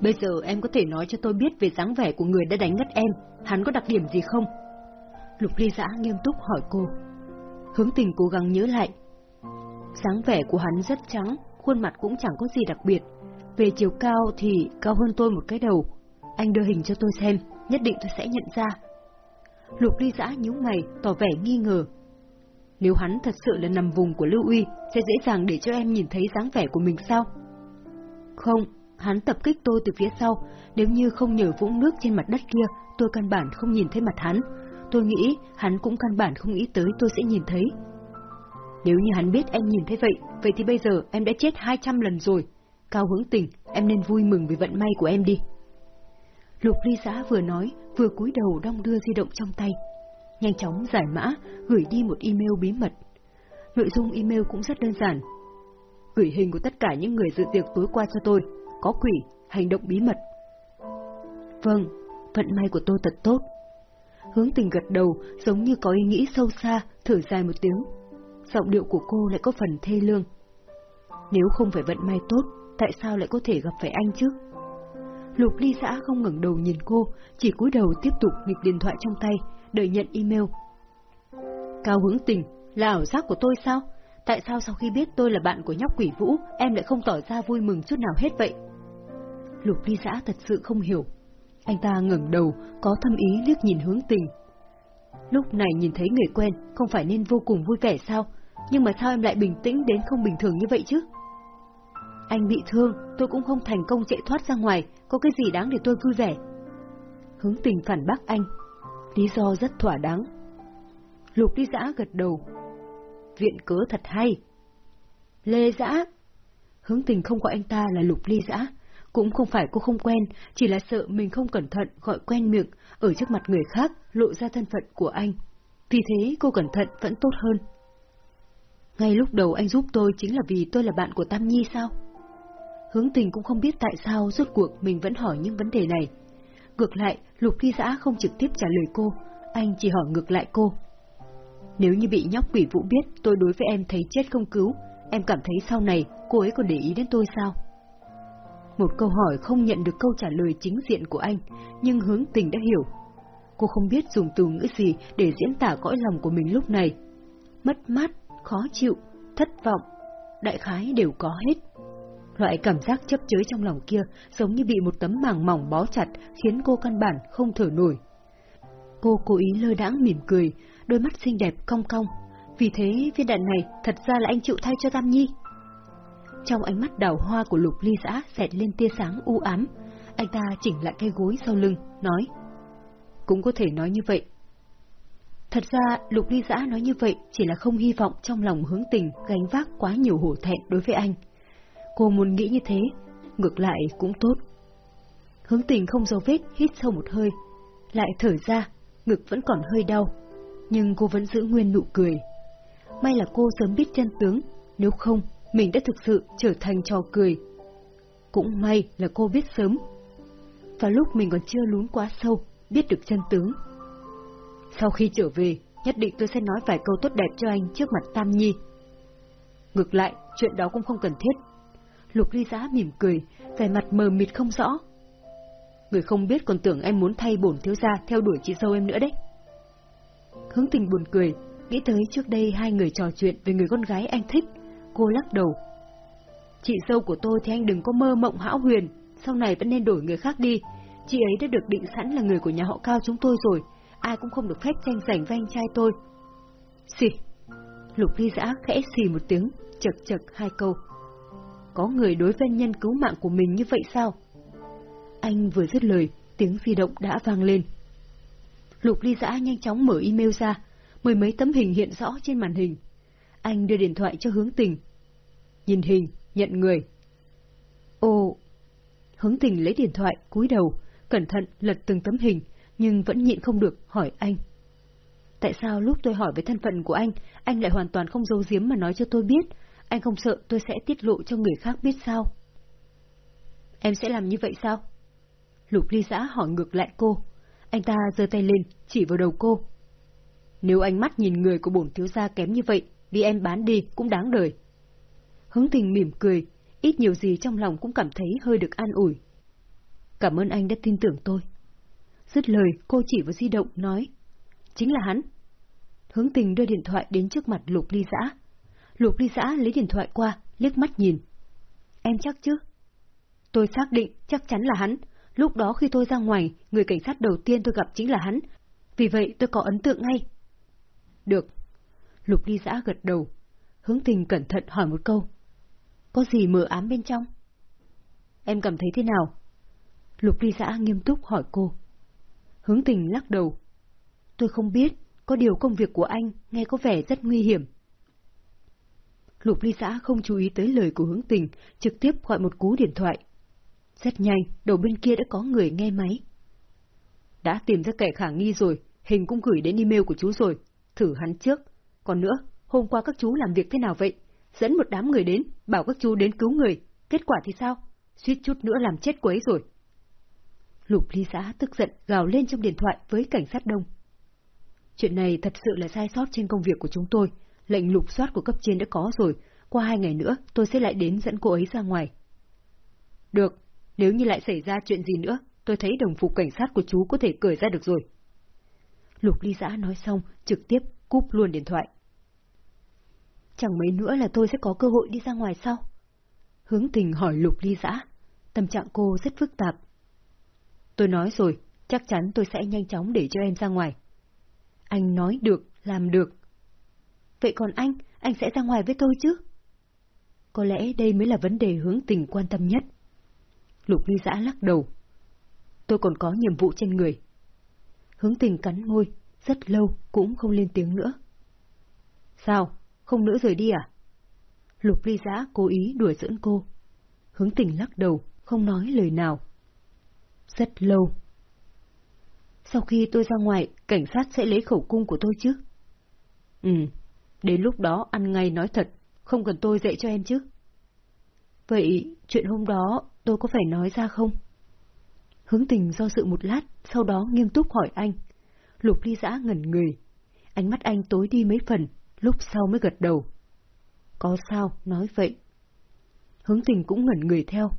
Bây giờ em có thể nói cho tôi biết về dáng vẻ của người đã đánh ngất em, hắn có đặc điểm gì không? Lục ly giã nghiêm túc hỏi cô. Hướng tình cố gắng nhớ lại. Dáng vẻ của hắn rất trắng, khuôn mặt cũng chẳng có gì đặc biệt. Về chiều cao thì cao hơn tôi một cái đầu. Anh đưa hình cho tôi xem, nhất định tôi sẽ nhận ra. Lục ly giã nhíu mày, tỏ vẻ nghi ngờ. Nếu hắn thật sự là nằm vùng của Lưu Uy, sẽ dễ dàng để cho em nhìn thấy dáng vẻ của mình sao? Không, hắn tập kích tôi từ phía sau, nếu như không nhờ vũng nước trên mặt đất kia, tôi căn bản không nhìn thấy mặt hắn. Tôi nghĩ hắn cũng căn bản không nghĩ tới tôi sẽ nhìn thấy. Nếu như hắn biết em nhìn thấy vậy, vậy thì bây giờ em đã chết 200 lần rồi. Cao hướng tình, em nên vui mừng vì vận may của em đi. Lục ly xã vừa nói, vừa cúi đầu đong đưa di động trong tay. Nhanh chóng giải mã, gửi đi một email bí mật. Nội dung email cũng rất đơn giản. Gửi hình của tất cả những người dự tiệc tối qua cho tôi. Có quỷ, hành động bí mật. Vâng, vận may của tôi thật tốt. Hướng tình gật đầu, giống như có ý nghĩ sâu xa, thở dài một tiếng. Giọng điệu của cô lại có phần thê lương. Nếu không phải vận may tốt, tại sao lại có thể gặp phải anh chứ? Lục ly xã không ngẩng đầu nhìn cô, chỉ cúi đầu tiếp tục nghịch điện thoại trong tay, đợi nhận email. Cao hướng tình, là ảo giác của tôi sao? Tại sao sau khi biết tôi là bạn của nhóc quỷ vũ, em lại không tỏ ra vui mừng chút nào hết vậy? Lục ly giã thật sự không hiểu. Anh ta ngẩng đầu, có thâm ý liếc nhìn hướng tình. Lúc này nhìn thấy người quen, không phải nên vô cùng vui vẻ sao? Nhưng mà sao em lại bình tĩnh đến không bình thường như vậy chứ? Anh bị thương, tôi cũng không thành công chạy thoát ra ngoài, có cái gì đáng để tôi vui vẻ? Hướng tình phản bác anh. Lý do rất thỏa đáng. Lục đi giã gật đầu. Viện cớ thật hay. Lê giã. Hướng tình không gọi anh ta là lục ly giã. Cũng không phải cô không quen, chỉ là sợ mình không cẩn thận gọi quen miệng ở trước mặt người khác lộ ra thân phận của anh. Vì thế cô cẩn thận vẫn tốt hơn. Ngay lúc đầu anh giúp tôi chính là vì tôi là bạn của Tam Nhi sao? Hướng tình cũng không biết tại sao rốt cuộc mình vẫn hỏi những vấn đề này. Ngược lại, Lục Ly Giã không trực tiếp trả lời cô, anh chỉ hỏi ngược lại cô. Nếu như bị nhóc quỷ vũ biết tôi đối với em thấy chết không cứu, em cảm thấy sau này cô ấy còn để ý đến tôi sao? Một câu hỏi không nhận được câu trả lời chính diện của anh, nhưng hướng tình đã hiểu. Cô không biết dùng từ ngữ gì để diễn tả cõi lòng của mình lúc này. Mất mát, khó chịu, thất vọng, đại khái đều có hết. Loại cảm giác chấp chới trong lòng kia giống như bị một tấm màng mỏng bó chặt khiến cô căn bản không thở nổi. Cô cố ý lơ đãng mỉm cười, đôi mắt xinh đẹp cong cong. Vì thế viên đạn này thật ra là anh chịu thay cho Tam Nhi. Trong ánh mắt đào hoa của lục ly giã xẹt lên tia sáng u ám, anh ta chỉnh lại cây gối sau lưng, nói. Cũng có thể nói như vậy. Thật ra, lục ly giã nói như vậy chỉ là không hy vọng trong lòng hướng tình gánh vác quá nhiều hổ thẹn đối với anh. Cô muốn nghĩ như thế, ngược lại cũng tốt. Hướng tình không dấu vết hít sâu một hơi, lại thở ra, ngực vẫn còn hơi đau, nhưng cô vẫn giữ nguyên nụ cười. May là cô sớm biết chân tướng, nếu không, mình đã thực sự trở thành trò cười. Cũng may là cô biết sớm. Và lúc mình còn chưa lún quá sâu, biết được chân tướng. Sau khi trở về, nhất định tôi sẽ nói vài câu tốt đẹp cho anh trước mặt Tam Nhi. Ngược lại, chuyện đó cũng không cần thiết. Lục ly giá mỉm cười, vẻ mặt mờ mịt không rõ. Người không biết còn tưởng em muốn thay bổn thiếu gia theo đuổi chị dâu em nữa đấy. Hướng tình buồn cười, nghĩ tới trước đây hai người trò chuyện về người con gái anh thích. Cô lắc đầu. Chị dâu của tôi thì anh đừng có mơ mộng hão huyền, sau này vẫn nên đổi người khác đi. Chị ấy đã được định sẵn là người của nhà họ cao chúng tôi rồi, ai cũng không được phép tranh giành với anh trai tôi. Xì. Lục ly giã khẽ xì một tiếng, chật chật hai câu. Có người đối với nhân cứu mạng của mình như vậy sao? Anh vừa dứt lời, tiếng di động đã vang lên. Lục ly giã nhanh chóng mở email ra, mười mấy tấm hình hiện rõ trên màn hình. Anh đưa điện thoại cho hướng tình. Nhìn hình, nhận người. Ồ! Hướng tình lấy điện thoại, cúi đầu, cẩn thận lật từng tấm hình, nhưng vẫn nhịn không được hỏi anh. Tại sao lúc tôi hỏi về thân phận của anh, anh lại hoàn toàn không giấu giếm mà nói cho tôi biết, anh không sợ tôi sẽ tiết lộ cho người khác biết sao? Em sẽ làm như vậy sao? Lục ly giã hỏi ngược lại cô. Anh ta giơ tay lên, chỉ vào đầu cô. Nếu ánh mắt nhìn người của bổn thiếu gia kém như vậy, bị em bán đi cũng đáng đời. Hướng tình mỉm cười, ít nhiều gì trong lòng cũng cảm thấy hơi được an ủi. Cảm ơn anh đã tin tưởng tôi. Dứt lời, cô chỉ vào di động, nói. Chính là hắn. Hướng tình đưa điện thoại đến trước mặt Lục Ly Giã. Lục Ly Giã lấy điện thoại qua, liếc mắt nhìn. Em chắc chứ? Tôi xác định chắc chắn là hắn. Lúc đó khi tôi ra ngoài, người cảnh sát đầu tiên tôi gặp chính là hắn. Vì vậy tôi có ấn tượng ngay. Được. Lục Ly Giã gật đầu. Hướng tình cẩn thận hỏi một câu. Có gì mờ ám bên trong? Em cảm thấy thế nào? Lục ly giã nghiêm túc hỏi cô. Hướng tình lắc đầu. Tôi không biết, có điều công việc của anh nghe có vẻ rất nguy hiểm. Lục ly xã không chú ý tới lời của hướng tình, trực tiếp gọi một cú điện thoại. Rất nhanh, đầu bên kia đã có người nghe máy. Đã tìm ra kẻ khả nghi rồi, hình cũng gửi đến email của chú rồi, thử hắn trước. Còn nữa, hôm qua các chú làm việc thế nào vậy? Dẫn một đám người đến, bảo các chú đến cứu người, kết quả thì sao? Suýt chút nữa làm chết cô ấy rồi. Lục ly xã tức giận gào lên trong điện thoại với cảnh sát đông. Chuyện này thật sự là sai sót trên công việc của chúng tôi. Lệnh lục soát của cấp trên đã có rồi. Qua hai ngày nữa, tôi sẽ lại đến dẫn cô ấy ra ngoài. Được, nếu như lại xảy ra chuyện gì nữa, tôi thấy đồng phục cảnh sát của chú có thể cởi ra được rồi. Lục ly giã nói xong, trực tiếp cúp luôn điện thoại. Chẳng mấy nữa là tôi sẽ có cơ hội đi ra ngoài sao? Hướng tình hỏi lục ly giã. Tâm trạng cô rất phức tạp. Tôi nói rồi, chắc chắn tôi sẽ nhanh chóng để cho em ra ngoài. Anh nói được, làm được. Vậy còn anh, anh sẽ ra ngoài với tôi chứ? Có lẽ đây mới là vấn đề hướng tình quan tâm nhất. Lục ly giã lắc đầu. Tôi còn có nhiệm vụ trên người. Hướng tình cắn môi, rất lâu cũng không lên tiếng nữa. Sao? Không nữa rời đi à? Lục ly giã cố ý đuổi dẫn cô. Hướng tình lắc đầu, không nói lời nào. Rất lâu. Sau khi tôi ra ngoài, cảnh sát sẽ lấy khẩu cung của tôi chứ? Ừ, đến lúc đó ăn ngay nói thật, không cần tôi dạy cho em chứ. Vậy chuyện hôm đó tôi có phải nói ra không? Hướng tình do dự một lát, sau đó nghiêm túc hỏi anh. Lục ly giã ngẩn người. Ánh mắt anh tối đi mấy phần, lúc sau mới gật đầu. Có sao, nói vậy. Hướng tình cũng ngẩn người theo.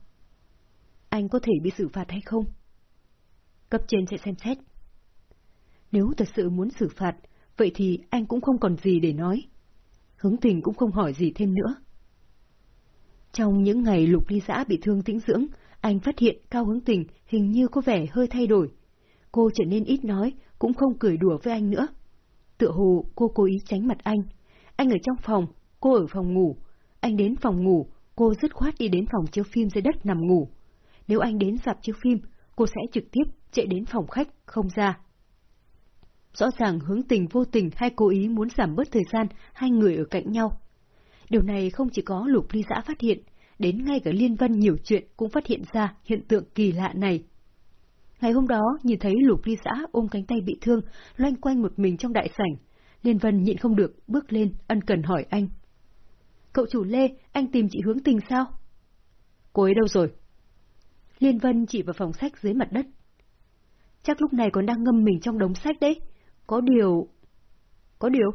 Anh có thể bị xử phạt hay không? Cấp trên sẽ xem xét. Nếu thật sự muốn xử phạt, vậy thì anh cũng không còn gì để nói. Hướng tình cũng không hỏi gì thêm nữa. Trong những ngày lục ly giã bị thương tĩnh dưỡng, anh phát hiện cao hướng tình hình như có vẻ hơi thay đổi. Cô trở nên ít nói, cũng không cười đùa với anh nữa. Tựa hồ cô cố ý tránh mặt anh. Anh ở trong phòng, cô ở phòng ngủ. Anh đến phòng ngủ, cô dứt khoát đi đến phòng chiếu phim dưới đất nằm ngủ. Nếu anh đến dạp chiếu phim, cô sẽ trực tiếp chạy đến phòng khách, không ra. Rõ ràng hướng tình vô tình hay cố ý muốn giảm bớt thời gian hai người ở cạnh nhau. Điều này không chỉ có lục ly giã phát hiện, đến ngay cả Liên Vân nhiều chuyện cũng phát hiện ra hiện tượng kỳ lạ này. Ngày hôm đó, nhìn thấy lục ly xã ôm cánh tay bị thương, loanh quanh một mình trong đại sảnh. Liên Vân nhịn không được, bước lên, ân cần hỏi anh. Cậu chủ Lê, anh tìm chị hướng tình sao? Cô ấy đâu rồi? Liên Vân chỉ vào phòng sách dưới mặt đất. Chắc lúc này còn đang ngâm mình trong đống sách đấy. Có điều... Có điều...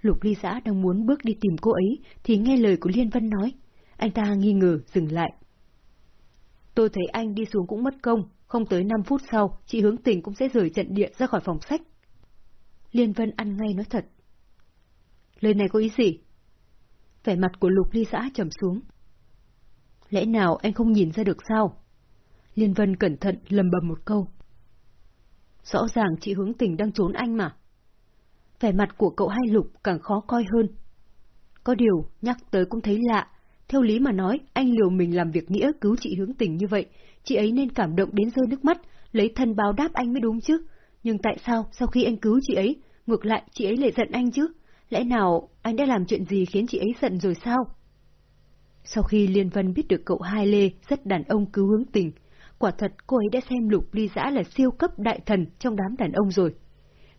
Lục ly giã đang muốn bước đi tìm cô ấy, thì nghe lời của Liên Vân nói. Anh ta nghi ngờ, dừng lại. Tôi thấy anh đi xuống cũng mất công, không tới 5 phút sau, chị hướng tình cũng sẽ rời trận địa ra khỏi phòng sách. Liên Vân ăn ngay nói thật. Lời này có ý gì? Vẻ mặt của Lục Ly xã trầm xuống. Lẽ nào anh không nhìn ra được sao? Liên Vân cẩn thận lầm bầm một câu. Rõ ràng chị hướng tình đang trốn anh mà. Vẻ mặt của cậu hai Lục càng khó coi hơn. Có điều, nhắc tới cũng thấy lạ. Theo lý mà nói, anh liều mình làm việc nghĩa cứu chị hướng tình như vậy, chị ấy nên cảm động đến rơi nước mắt, lấy thân báo đáp anh mới đúng chứ. Nhưng tại sao, sau khi anh cứu chị ấy, ngược lại chị ấy lại giận anh chứ? Lẽ nào anh đã làm chuyện gì khiến chị ấy giận rồi sao? Sau khi Liên Vân biết được cậu hai Lê rất đàn ông cứu hướng tình, quả thật cô ấy đã xem lục ly giã là siêu cấp đại thần trong đám đàn ông rồi.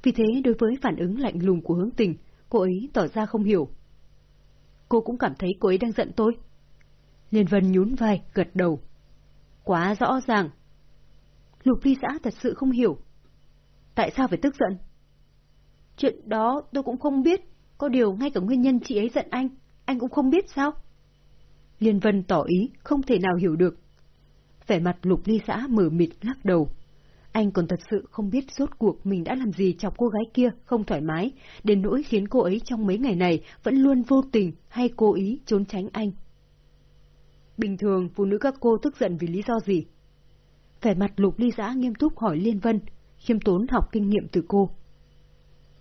Vì thế đối với phản ứng lạnh lùng của hướng tình, cô ấy tỏ ra không hiểu. Cô cũng cảm thấy cô ấy đang giận tôi. Liên Vân nhún vai, gật đầu. Quá rõ ràng. Lục ly Xã thật sự không hiểu. Tại sao phải tức giận? Chuyện đó tôi cũng không biết, có điều ngay cả nguyên nhân chị ấy giận anh, anh cũng không biết sao? Liên Vân tỏ ý không thể nào hiểu được. Vẻ mặt lục ly xã mở mịt lắc đầu. Anh còn thật sự không biết rốt cuộc mình đã làm gì chọc cô gái kia không thoải mái, đến nỗi khiến cô ấy trong mấy ngày này vẫn luôn vô tình hay cố ý trốn tránh anh. Bình thường phụ nữ các cô tức giận vì lý do gì? Vẻ mặt lục ly giã nghiêm túc hỏi Liên Vân, khiêm tốn học kinh nghiệm từ cô.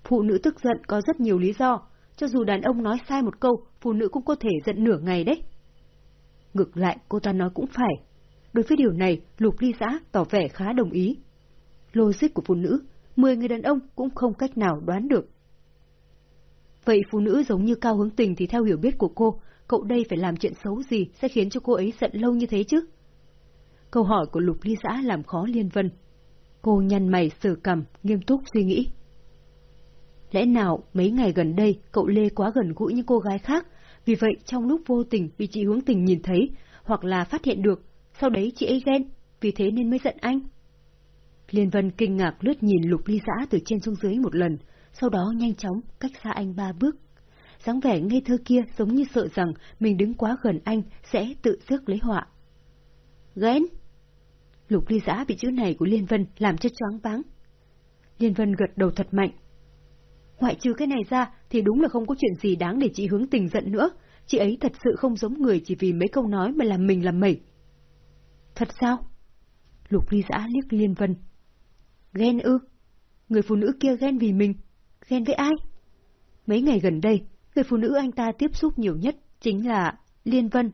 Phụ nữ tức giận có rất nhiều lý do, cho dù đàn ông nói sai một câu, phụ nữ cũng có thể giận nửa ngày đấy. Ngược lại, cô ta nói cũng phải. Đối với điều này, Lục Ly Giã tỏ vẻ khá đồng ý. Logic của phụ nữ, 10 người đàn ông cũng không cách nào đoán được. Vậy phụ nữ giống như cao hướng tình thì theo hiểu biết của cô, cậu đây phải làm chuyện xấu gì sẽ khiến cho cô ấy giận lâu như thế chứ? Câu hỏi của Lục Ly Giã làm khó Liên Vân. Cô nhăn mày sờ cằm, nghiêm túc suy nghĩ. Lẽ nào mấy ngày gần đây cậu Lê quá gần gũi những cô gái khác, vì vậy trong lúc vô tình bị chị hướng tình nhìn thấy, hoặc là phát hiện được, sau đấy chị ấy ghen, vì thế nên mới giận anh? Liên Vân kinh ngạc lướt nhìn lục ly giã từ trên xuống dưới một lần, sau đó nhanh chóng cách xa anh ba bước dáng vẻ ngây thơ kia giống như sợ rằng mình đứng quá gần anh sẽ tự rước lấy họa. Ghen! Lục ly giã bị chữ này của Liên Vân làm cho choáng váng. Liên Vân gật đầu thật mạnh. Ngoại trừ cái này ra thì đúng là không có chuyện gì đáng để chị hướng tình giận nữa. Chị ấy thật sự không giống người chỉ vì mấy câu nói mà làm mình làm mẩy. Thật sao? Lục ly giã liếc Liên Vân. Ghen ư? Người phụ nữ kia ghen vì mình. Ghen với ai? Mấy ngày gần đây, người phụ nữ anh ta tiếp xúc nhiều nhất chính là Liên Vân.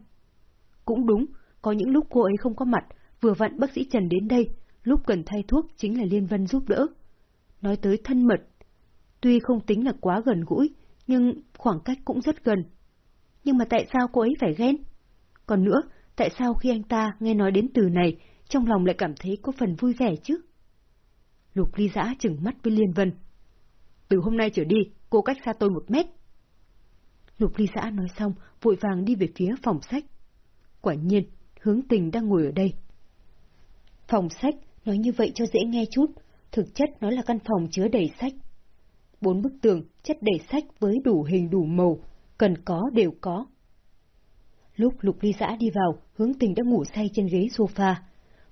Cũng đúng, có những lúc cô ấy không có mặt, vừa vặn bác sĩ Trần đến đây, lúc cần thay thuốc chính là Liên Vân giúp đỡ. Nói tới thân mật, tuy không tính là quá gần gũi, nhưng khoảng cách cũng rất gần. Nhưng mà tại sao cô ấy phải ghen? Còn nữa, tại sao khi anh ta nghe nói đến từ này, trong lòng lại cảm thấy có phần vui vẻ chứ? Lục ly giã chừng mắt với Liên Vân. Từ hôm nay trở đi, cô cách xa tôi một mét. Lục ly giã nói xong, vội vàng đi về phía phòng sách. Quả nhiên, hướng tình đang ngồi ở đây. Phòng sách, nói như vậy cho dễ nghe chút, thực chất nó là căn phòng chứa đầy sách. Bốn bức tường chất đầy sách với đủ hình đủ màu, cần có đều có. Lúc Lục Ly Giã đi vào, hướng tình đã ngủ say trên ghế sofa.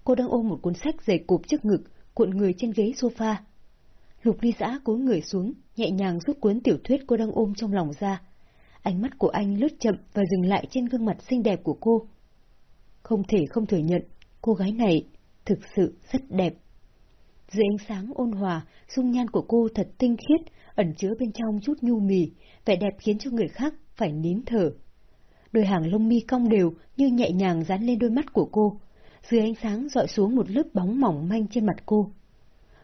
Cô đang ôm một cuốn sách dày cộp trước ngực, cuộn người trên ghế sofa. Lục Ly Giã cúi người xuống, nhẹ nhàng rút cuốn tiểu thuyết cô đang ôm trong lòng ra. Ánh mắt của anh lướt chậm và dừng lại trên gương mặt xinh đẹp của cô. Không thể không thừa nhận, cô gái này thực sự rất đẹp. Dưới ánh sáng ôn hòa, dung nhan của cô thật tinh khiết, ẩn chứa bên trong chút nhu mì, vẻ đẹp khiến cho người khác phải nín thở. Đôi hàng lông mi cong đều như nhẹ nhàng dán lên đôi mắt của cô, dưới ánh sáng dọi xuống một lớp bóng mỏng manh trên mặt cô.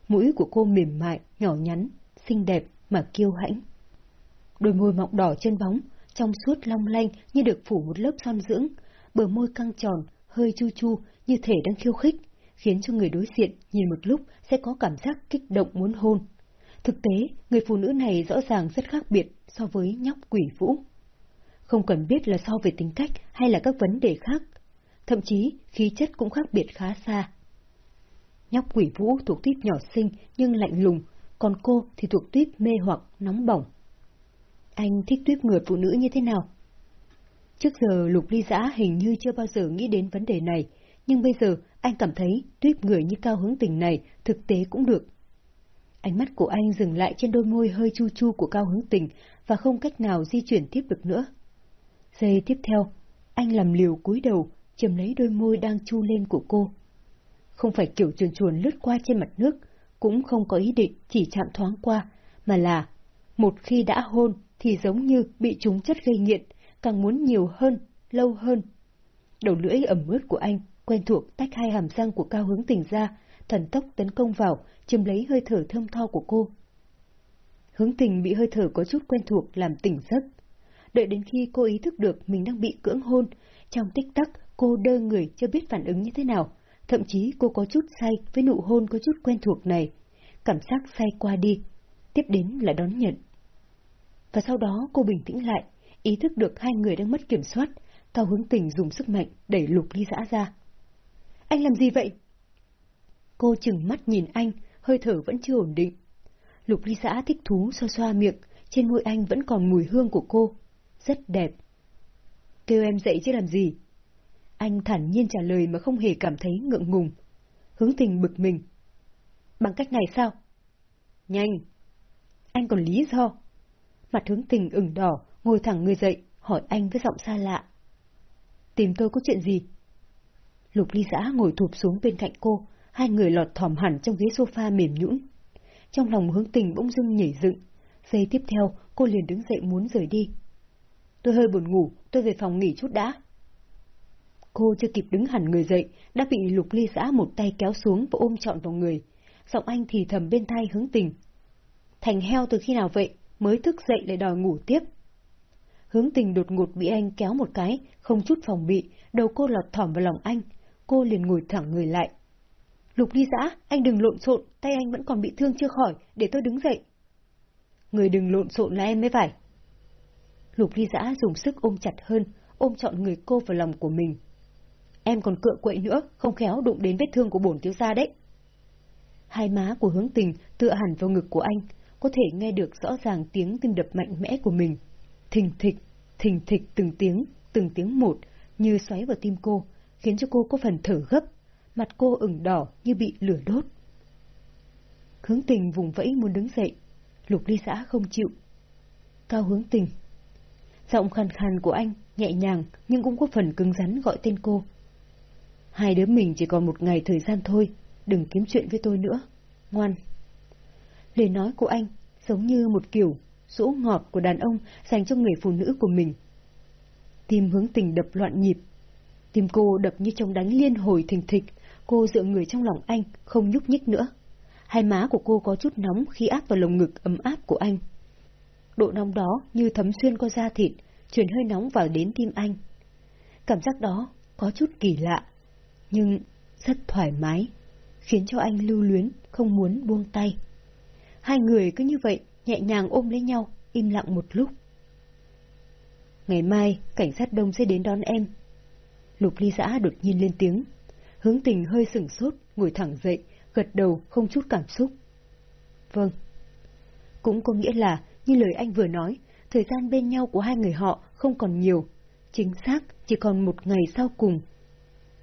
Mũi của cô mềm mại, nhỏ nhắn, xinh đẹp mà kiêu hãnh. Đôi môi mọng đỏ chân bóng, trong suốt long lanh như được phủ một lớp son dưỡng, bờ môi căng tròn, hơi chu chu như thể đang khiêu khích, khiến cho người đối diện nhìn một lúc sẽ có cảm giác kích động muốn hôn. Thực tế, người phụ nữ này rõ ràng rất khác biệt so với nhóc quỷ vũ. Không cần biết là so về tính cách hay là các vấn đề khác, thậm chí khí chất cũng khác biệt khá xa. Nhóc quỷ vũ thuộc tuyết nhỏ xinh nhưng lạnh lùng, còn cô thì thuộc tuyết mê hoặc nóng bỏng. Anh thích tuyết người phụ nữ như thế nào? Trước giờ Lục Ly Giã hình như chưa bao giờ nghĩ đến vấn đề này, nhưng bây giờ anh cảm thấy tuyết người như cao hứng tình này thực tế cũng được. Ánh mắt của anh dừng lại trên đôi môi hơi chu chu của cao hứng tình và không cách nào di chuyển tiếp được nữa. Giây tiếp theo, anh làm liều cúi đầu, chầm lấy đôi môi đang chu lên của cô. Không phải kiểu chuồn chuồn lướt qua trên mặt nước, cũng không có ý định chỉ chạm thoáng qua, mà là một khi đã hôn thì giống như bị trúng chất gây nghiện, càng muốn nhiều hơn, lâu hơn. Đầu lưỡi ẩm ướt của anh quen thuộc tách hai hàm răng của cao hướng tình ra, thần tốc tấn công vào, chiếm lấy hơi thở thơm tho của cô. Hướng tình bị hơi thở có chút quen thuộc làm tỉnh giấc. Đợi đến khi cô ý thức được mình đang bị cưỡng hôn, trong tích tắc cô đơ người chưa biết phản ứng như thế nào, thậm chí cô có chút say với nụ hôn có chút quen thuộc này. Cảm giác say qua đi, tiếp đến là đón nhận. Và sau đó cô bình tĩnh lại, ý thức được hai người đang mất kiểm soát, cao hướng tình dùng sức mạnh đẩy lục ly giã ra. Anh làm gì vậy? Cô chừng mắt nhìn anh, hơi thở vẫn chưa ổn định. Lục ly dã thích thú xoa xoa miệng, trên môi anh vẫn còn mùi hương của cô. Rất đẹp. Kêu em dậy chứ làm gì? Anh thản nhiên trả lời mà không hề cảm thấy ngượng ngùng. Hướng tình bực mình. Bằng cách này sao? Nhanh! Anh còn lý do. Mặt hướng tình ửng đỏ, ngồi thẳng người dậy, hỏi anh với giọng xa lạ. Tìm tôi có chuyện gì? Lục ly giã ngồi thụp xuống bên cạnh cô, hai người lọt thỏm hẳn trong ghế sofa mềm nhũn. Trong lòng hướng tình bỗng dưng nhảy dựng. Giây tiếp theo, cô liền đứng dậy muốn rời đi. Tôi hơi buồn ngủ, tôi về phòng nghỉ chút đã. Cô chưa kịp đứng hẳn người dậy, đã bị lục ly giã một tay kéo xuống và ôm trọn vào người. Giọng anh thì thầm bên tai hướng tình. Thành heo từ khi nào vậy, mới thức dậy lại đòi ngủ tiếp. Hướng tình đột ngột bị anh kéo một cái, không chút phòng bị, đầu cô lọt thỏm vào lòng anh. Cô liền ngồi thẳng người lại. Lục ly giã, anh đừng lộn xộn, tay anh vẫn còn bị thương chưa khỏi, để tôi đứng dậy. Người đừng lộn xộn là em mới phải. Lục ly giã dùng sức ôm chặt hơn, ôm trọn người cô vào lòng của mình. Em còn cựa quậy nữa, không khéo đụng đến vết thương của bổn thiếu gia đấy. Hai má của hướng tình tựa hẳn vào ngực của anh, có thể nghe được rõ ràng tiếng tim đập mạnh mẽ của mình. Thình thịch, thình thịch từng tiếng, từng tiếng một, như xoáy vào tim cô, khiến cho cô có phần thở gấp, mặt cô ửng đỏ như bị lửa đốt. Hướng tình vùng vẫy muốn đứng dậy, lục ly xã không chịu. Cao hướng tình. Giọng khàn khàn của anh, nhẹ nhàng nhưng cũng có phần cứng rắn gọi tên cô. Hai đứa mình chỉ còn một ngày thời gian thôi, đừng kiếm chuyện với tôi nữa. Ngoan. Lời nói của anh giống như một kiểu dỗ ngọt của đàn ông dành cho người phụ nữ của mình. Tim hướng tình đập loạn nhịp. Tim cô đập như trong đánh liên hồi thình thịch, cô dựa người trong lòng anh, không nhúc nhích nữa. Hai má của cô có chút nóng khi áp vào lồng ngực ấm áp của anh. Độ nóng đó như thấm xuyên qua da thịt, truyền hơi nóng vào đến tim anh. Cảm giác đó có chút kỳ lạ, nhưng rất thoải mái, khiến cho anh lưu luyến, không muốn buông tay. Hai người cứ như vậy, nhẹ nhàng ôm lấy nhau, im lặng một lúc. Ngày mai, cảnh sát đông sẽ đến đón em. Lục ly giã đột nhiên lên tiếng. Hướng tình hơi sửng sốt, ngồi thẳng dậy, gật đầu không chút cảm xúc. Vâng. Cũng có nghĩa là, như lời anh vừa nói, thời gian bên nhau của hai người họ không còn nhiều. Chính xác, chỉ còn một ngày sau cùng.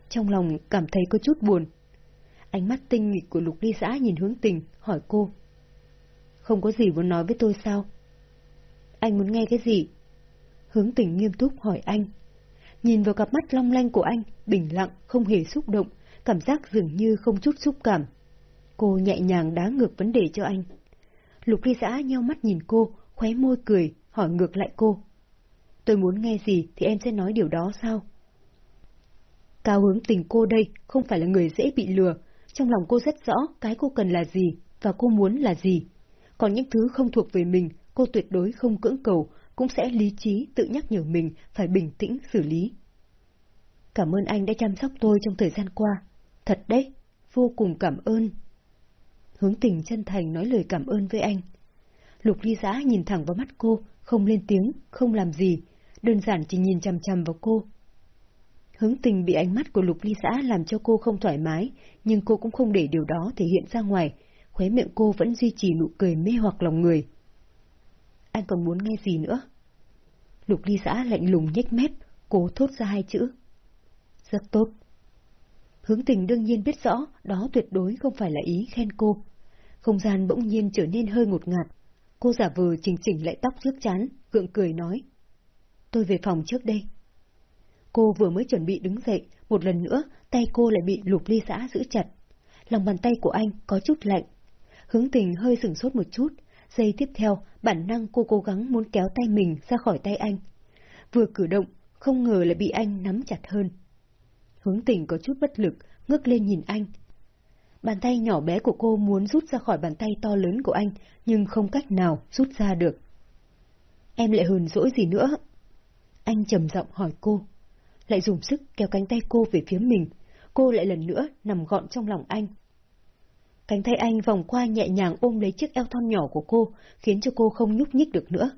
Trong lòng cảm thấy có chút buồn. Ánh mắt tinh nghịch của lục ly giã nhìn hướng tình, hỏi cô. Không có gì muốn nói với tôi sao? Anh muốn nghe cái gì? Hướng tình nghiêm túc hỏi anh. Nhìn vào cặp mắt long lanh của anh, bình lặng, không hề xúc động, cảm giác dường như không chút xúc cảm. Cô nhẹ nhàng đá ngược vấn đề cho anh. Lục ly giã nheo mắt nhìn cô, khóe môi cười, hỏi ngược lại cô. Tôi muốn nghe gì thì em sẽ nói điều đó sao? Cao hướng tình cô đây không phải là người dễ bị lừa, trong lòng cô rất rõ cái cô cần là gì và cô muốn là gì. Còn những thứ không thuộc về mình, cô tuyệt đối không cưỡng cầu, cũng sẽ lý trí tự nhắc nhở mình phải bình tĩnh xử lý. Cảm ơn anh đã chăm sóc tôi trong thời gian qua. Thật đấy, vô cùng cảm ơn. Hướng tình chân thành nói lời cảm ơn với anh. Lục ly giã nhìn thẳng vào mắt cô, không lên tiếng, không làm gì, đơn giản chỉ nhìn chằm chằm vào cô. Hướng tình bị ánh mắt của lục ly giã làm cho cô không thoải mái, nhưng cô cũng không để điều đó thể hiện ra ngoài, khóe miệng cô vẫn duy trì nụ cười mê hoặc lòng người. Anh còn muốn nghe gì nữa? Lục ly giã lạnh lùng nhếch mép, cố thốt ra hai chữ. Rất tốt. Hướng tình đương nhiên biết rõ đó tuyệt đối không phải là ý khen cô. Không gian bỗng nhiên trở nên hơi ngột ngạt. Cô giả vờ chỉnh chỉnh lại tóc trước chán, gượng cười nói. Tôi về phòng trước đây. Cô vừa mới chuẩn bị đứng dậy, một lần nữa tay cô lại bị lục ly xã giữ chặt. Lòng bàn tay của anh có chút lạnh. Hướng tình hơi sửng sốt một chút, giây tiếp theo bản năng cô cố gắng muốn kéo tay mình ra khỏi tay anh. Vừa cử động, không ngờ lại bị anh nắm chặt hơn. Hướng tình có chút bất lực, ngước lên nhìn anh. Bàn tay nhỏ bé của cô muốn rút ra khỏi bàn tay to lớn của anh, nhưng không cách nào rút ra được. Em lại hờn dỗi gì nữa? Anh trầm giọng hỏi cô. Lại dùng sức kéo cánh tay cô về phía mình. Cô lại lần nữa nằm gọn trong lòng anh. Cánh tay anh vòng qua nhẹ nhàng ôm lấy chiếc eo thon nhỏ của cô, khiến cho cô không nhúc nhích được nữa.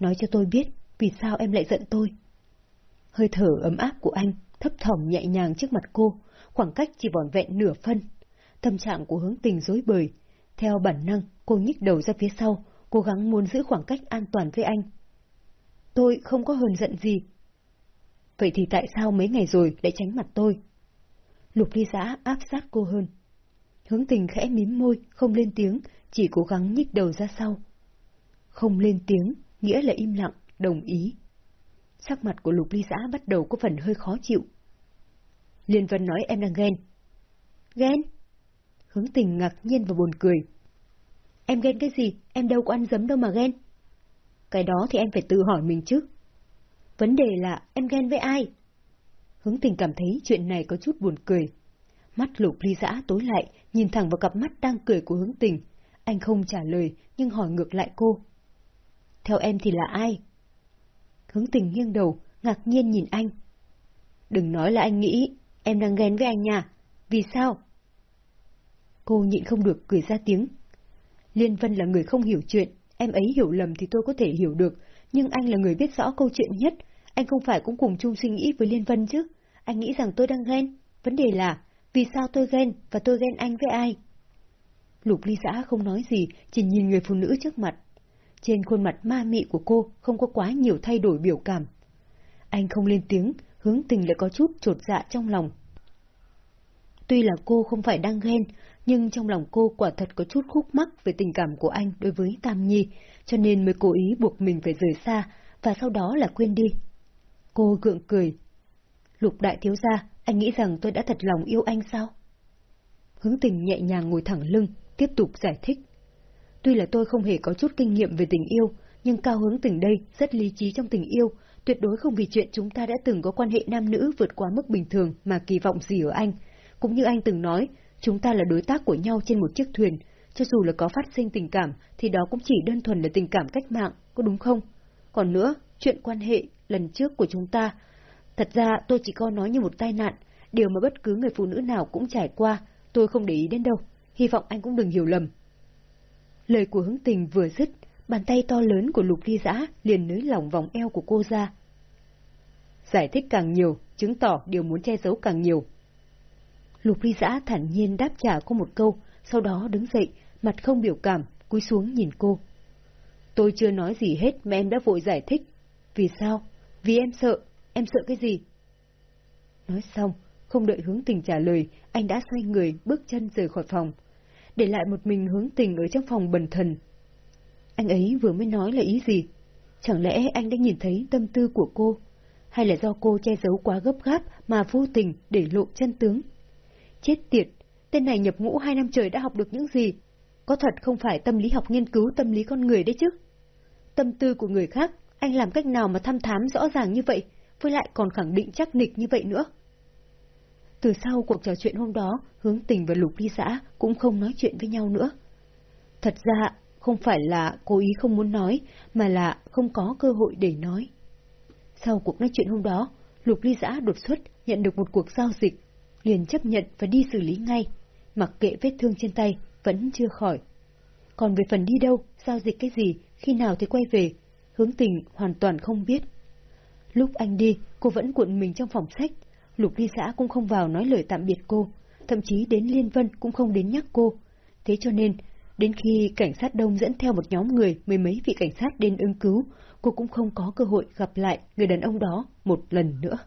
Nói cho tôi biết, vì sao em lại giận tôi? Hơi thở ấm áp của anh thấp thỏm nhẹ nhàng trước mặt cô, khoảng cách chỉ vỏn vẹn nửa phân. Tâm trạng của hướng tình dối bời. Theo bản năng, cô nhích đầu ra phía sau, cố gắng muốn giữ khoảng cách an toàn với anh. Tôi không có hờn giận gì. vậy thì tại sao mấy ngày rồi lại tránh mặt tôi? Lục ly giã áp sát cô hơn. Hướng tình khẽ mím môi, không lên tiếng, chỉ cố gắng nhích đầu ra sau. Không lên tiếng, nghĩa là im lặng, đồng ý. Sắc mặt của lục ly giã bắt đầu có phần hơi khó chịu. Liên Vân nói em đang ghen. Ghen? Hướng tình ngạc nhiên và buồn cười. Em ghen cái gì? Em đâu có ăn dấm đâu mà ghen. Cái đó thì em phải tự hỏi mình chứ. Vấn đề là em ghen với ai? Hướng tình cảm thấy chuyện này có chút buồn cười. Mắt lục ly giã tối lại, nhìn thẳng vào cặp mắt đang cười của hướng tình. Anh không trả lời, nhưng hỏi ngược lại cô. Theo em thì là ai? Hướng tình nghiêng đầu, ngạc nhiên nhìn anh. Đừng nói là anh nghĩ, em đang ghen với anh nha. Vì sao? Cô nhịn không được cười ra tiếng. Liên Vân là người không hiểu chuyện, em ấy hiểu lầm thì tôi có thể hiểu được, nhưng anh là người biết rõ câu chuyện nhất, anh không phải cũng cùng chung suy nghĩ với Liên Vân chứ. Anh nghĩ rằng tôi đang ghen, vấn đề là, vì sao tôi ghen và tôi ghen anh với ai? Lục ly xã không nói gì, chỉ nhìn người phụ nữ trước mặt. Trên khuôn mặt ma mị của cô không có quá nhiều thay đổi biểu cảm. Anh không lên tiếng, hướng tình lại có chút trột dạ trong lòng. Tuy là cô không phải đang ghen, nhưng trong lòng cô quả thật có chút khúc mắc về tình cảm của anh đối với Tam Nhi, cho nên mới cố ý buộc mình phải rời xa, và sau đó là quên đi. Cô gượng cười. Lục đại thiếu gia, anh nghĩ rằng tôi đã thật lòng yêu anh sao? Hướng tình nhẹ nhàng ngồi thẳng lưng, tiếp tục giải thích. Tuy là tôi không hề có chút kinh nghiệm về tình yêu, nhưng cao hướng tình đây rất lý trí trong tình yêu, tuyệt đối không vì chuyện chúng ta đã từng có quan hệ nam nữ vượt quá mức bình thường mà kỳ vọng gì ở anh. Cũng như anh từng nói, chúng ta là đối tác của nhau trên một chiếc thuyền, cho dù là có phát sinh tình cảm thì đó cũng chỉ đơn thuần là tình cảm cách mạng, có đúng không? Còn nữa, chuyện quan hệ lần trước của chúng ta, thật ra tôi chỉ có nói như một tai nạn, điều mà bất cứ người phụ nữ nào cũng trải qua, tôi không để ý đến đâu, hy vọng anh cũng đừng hiểu lầm. Lời của hướng tình vừa dứt, bàn tay to lớn của lục ly giã liền nới lỏng vòng eo của cô ra. Giải thích càng nhiều, chứng tỏ điều muốn che giấu càng nhiều. Lục ly giã thản nhiên đáp trả cô một câu, sau đó đứng dậy, mặt không biểu cảm, cúi xuống nhìn cô. Tôi chưa nói gì hết mà em đã vội giải thích. Vì sao? Vì em sợ. Em sợ cái gì? Nói xong, không đợi hướng tình trả lời, anh đã xoay người, bước chân rời khỏi phòng. Để lại một mình hướng tình ở trong phòng bần thần. Anh ấy vừa mới nói là ý gì? Chẳng lẽ anh đã nhìn thấy tâm tư của cô? Hay là do cô che giấu quá gấp gáp mà vô tình để lộ chân tướng? Chết tiệt! Tên này nhập ngũ hai năm trời đã học được những gì? Có thật không phải tâm lý học nghiên cứu tâm lý con người đấy chứ? Tâm tư của người khác, anh làm cách nào mà thăm thám rõ ràng như vậy, với lại còn khẳng định chắc nịch như vậy nữa? Từ sau cuộc trò chuyện hôm đó, hướng tình và lục ly xã cũng không nói chuyện với nhau nữa. Thật ra, không phải là cố ý không muốn nói, mà là không có cơ hội để nói. Sau cuộc nói chuyện hôm đó, lục ly xã đột xuất nhận được một cuộc giao dịch, liền chấp nhận và đi xử lý ngay, mặc kệ vết thương trên tay vẫn chưa khỏi. Còn về phần đi đâu, giao dịch cái gì, khi nào thì quay về, hướng tình hoàn toàn không biết. Lúc anh đi, cô vẫn cuộn mình trong phòng sách, Lục ly xã cũng không vào nói lời tạm biệt cô, thậm chí đến Liên Vân cũng không đến nhắc cô. Thế cho nên, đến khi cảnh sát đông dẫn theo một nhóm người mười mấy vị cảnh sát đến ứng cứu, cô cũng không có cơ hội gặp lại người đàn ông đó một lần nữa.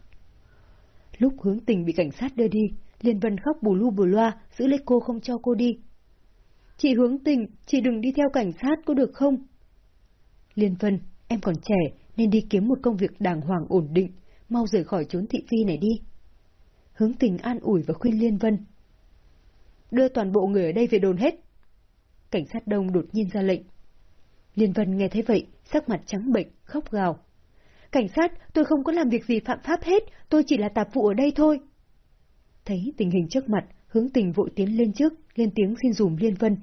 Lúc hướng tình bị cảnh sát đưa đi, Liên Vân khóc bù lu bù loa, giữ lấy cô không cho cô đi. Chị hướng tình, chị đừng đi theo cảnh sát có được không? Liên Vân, em còn trẻ nên đi kiếm một công việc đàng hoàng ổn định, mau rời khỏi chốn thị phi này đi. Hướng tình an ủi và khuyên Liên Vân. Đưa toàn bộ người ở đây về đồn hết. Cảnh sát đông đột nhiên ra lệnh. Liên Vân nghe thấy vậy, sắc mặt trắng bệnh, khóc gào. Cảnh sát, tôi không có làm việc gì phạm pháp hết, tôi chỉ là tạp vụ ở đây thôi. Thấy tình hình trước mặt, hướng tình vội tiến lên trước, lên tiếng xin dùm Liên Vân.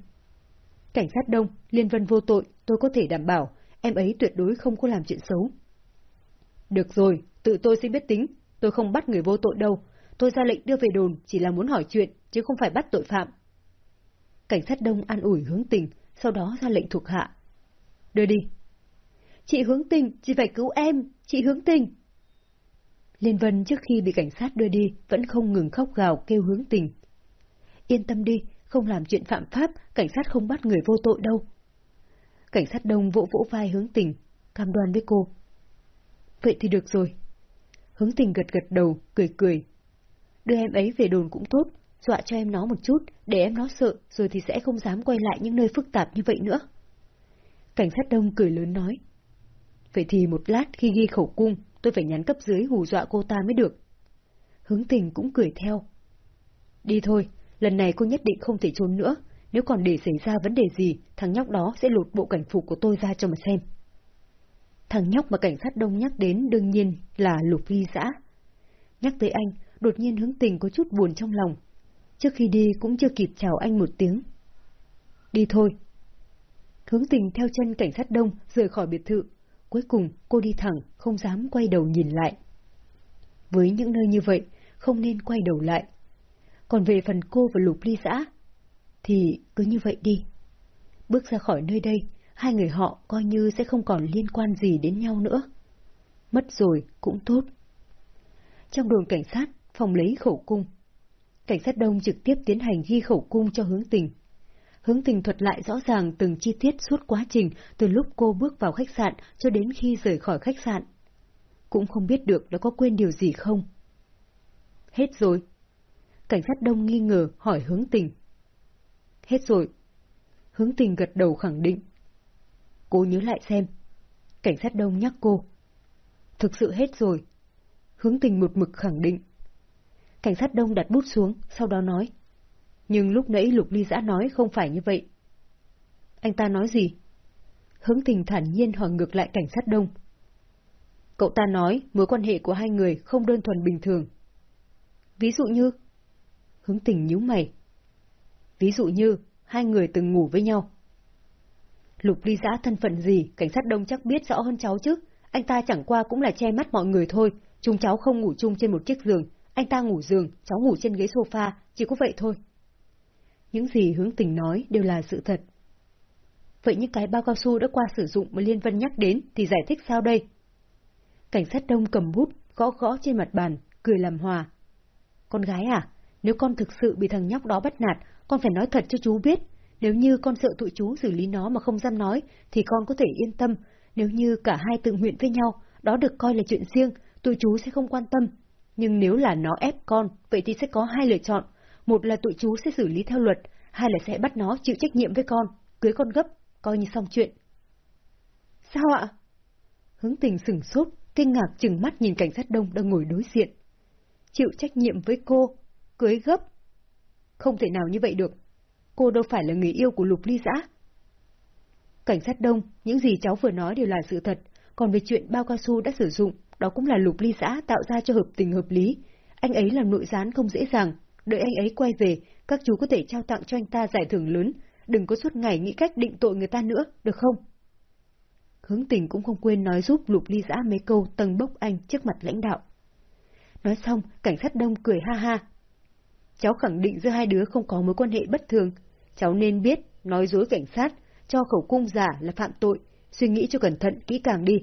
Cảnh sát đông, Liên Vân vô tội, tôi có thể đảm bảo, em ấy tuyệt đối không có làm chuyện xấu. Được rồi, tự tôi sẽ biết tính, tôi không bắt người vô tội đâu, tôi ra lệnh đưa về đồn chỉ là muốn hỏi chuyện, chứ không phải bắt tội phạm. Cảnh sát đông an ủi hướng tình, sau đó ra lệnh thuộc hạ. Đưa đi. Chị hướng tình, chị phải cứu em, chị hướng tình. Liên Vân trước khi bị cảnh sát đưa đi vẫn không ngừng khóc gào kêu hướng tình. Yên tâm đi, không làm chuyện phạm pháp, cảnh sát không bắt người vô tội đâu. Cảnh sát đông vỗ vỗ vai hướng tình, cam đoan với cô. Vậy thì được rồi. Hướng tình gật gật đầu, cười cười. Đưa em ấy về đồn cũng tốt, dọa cho em nó một chút, để em nó sợ, rồi thì sẽ không dám quay lại những nơi phức tạp như vậy nữa. Cảnh sát đông cười lớn nói. Vậy thì một lát khi ghi khẩu cung, tôi phải nhắn cấp dưới hù dọa cô ta mới được. Hướng tình cũng cười theo. Đi thôi, lần này cô nhất định không thể trốn nữa, nếu còn để xảy ra vấn đề gì, thằng nhóc đó sẽ lột bộ cảnh phục của tôi ra cho mà xem. Thằng nhóc mà cảnh sát đông nhắc đến đương nhiên là lục phi giã. Nhắc tới anh, đột nhiên hướng tình có chút buồn trong lòng. Trước khi đi cũng chưa kịp chào anh một tiếng. Đi thôi. Hướng tình theo chân cảnh sát đông rời khỏi biệt thự. Cuối cùng cô đi thẳng, không dám quay đầu nhìn lại. Với những nơi như vậy, không nên quay đầu lại. Còn về phần cô và lục ly giã, thì cứ như vậy đi. Bước ra khỏi nơi đây, hai người họ coi như sẽ không còn liên quan gì đến nhau nữa. Mất rồi cũng tốt. Trong đồn cảnh sát, phòng lấy khẩu cung. Cảnh sát đông trực tiếp tiến hành ghi khẩu cung cho hướng tình. Hướng tình thuật lại rõ ràng từng chi tiết suốt quá trình từ lúc cô bước vào khách sạn cho đến khi rời khỏi khách sạn. Cũng không biết được đã có quên điều gì không. Hết rồi. Cảnh sát đông nghi ngờ hỏi hướng tình. Hết rồi. Hướng tình gật đầu khẳng định. Cô nhớ lại xem. Cảnh sát đông nhắc cô. Thực sự hết rồi. Hướng tình một mực khẳng định. Cảnh sát đông đặt bút xuống, sau đó nói. Nhưng lúc nãy Lục Ly Giã nói không phải như vậy. Anh ta nói gì? Hướng tình thản nhiên hỏi ngược lại cảnh sát đông. Cậu ta nói mối quan hệ của hai người không đơn thuần bình thường. Ví dụ như... Hướng tình nhíu mày. Ví dụ như, hai người từng ngủ với nhau. Lục ly giã thân phận gì, cảnh sát đông chắc biết rõ hơn cháu chứ. Anh ta chẳng qua cũng là che mắt mọi người thôi. Chúng cháu không ngủ chung trên một chiếc giường. Anh ta ngủ giường, cháu ngủ trên ghế sofa, chỉ có vậy thôi. Những gì hướng tình nói đều là sự thật. Vậy những cái bao cao su đã qua sử dụng mà Liên Vân nhắc đến thì giải thích sao đây? Cảnh sát đông cầm bút, gõ gõ trên mặt bàn, cười làm hòa. Con gái à, nếu con thực sự bị thằng nhóc đó bắt nạt, con phải nói thật cho chú biết. Nếu như con sợ tụi chú xử lý nó mà không dám nói, thì con có thể yên tâm. Nếu như cả hai tự nguyện với nhau, đó được coi là chuyện riêng, tụi chú sẽ không quan tâm. Nhưng nếu là nó ép con, vậy thì sẽ có hai lựa chọn. Một là tụi chú sẽ xử lý theo luật, hai là sẽ bắt nó chịu trách nhiệm với con, cưới con gấp, coi như xong chuyện. Sao ạ? Hướng tình sừng sốt, kinh ngạc chừng mắt nhìn cảnh sát đông đang ngồi đối diện. Chịu trách nhiệm với cô, cưới gấp. Không thể nào như vậy được. Cô đâu phải là người yêu của Lục Ly Giã. Cảnh sát đông, những gì cháu vừa nói đều là sự thật, còn về chuyện bao cao su đã sử dụng, đó cũng là Lục Ly Giã tạo ra cho hợp tình hợp lý. Anh ấy làm nội gián không dễ dàng, đợi anh ấy quay về, các chú có thể trao tặng cho anh ta giải thưởng lớn, đừng có suốt ngày nghĩ cách định tội người ta nữa, được không? Hướng tình cũng không quên nói giúp Lục Ly Giã mấy câu tầng bốc anh trước mặt lãnh đạo. Nói xong, cảnh sát đông cười ha ha, Cháu khẳng định giữa hai đứa không có mối quan hệ bất thường. Cháu nên biết, nói dối cảnh sát, cho khẩu cung giả là phạm tội, suy nghĩ cho cẩn thận kỹ càng đi.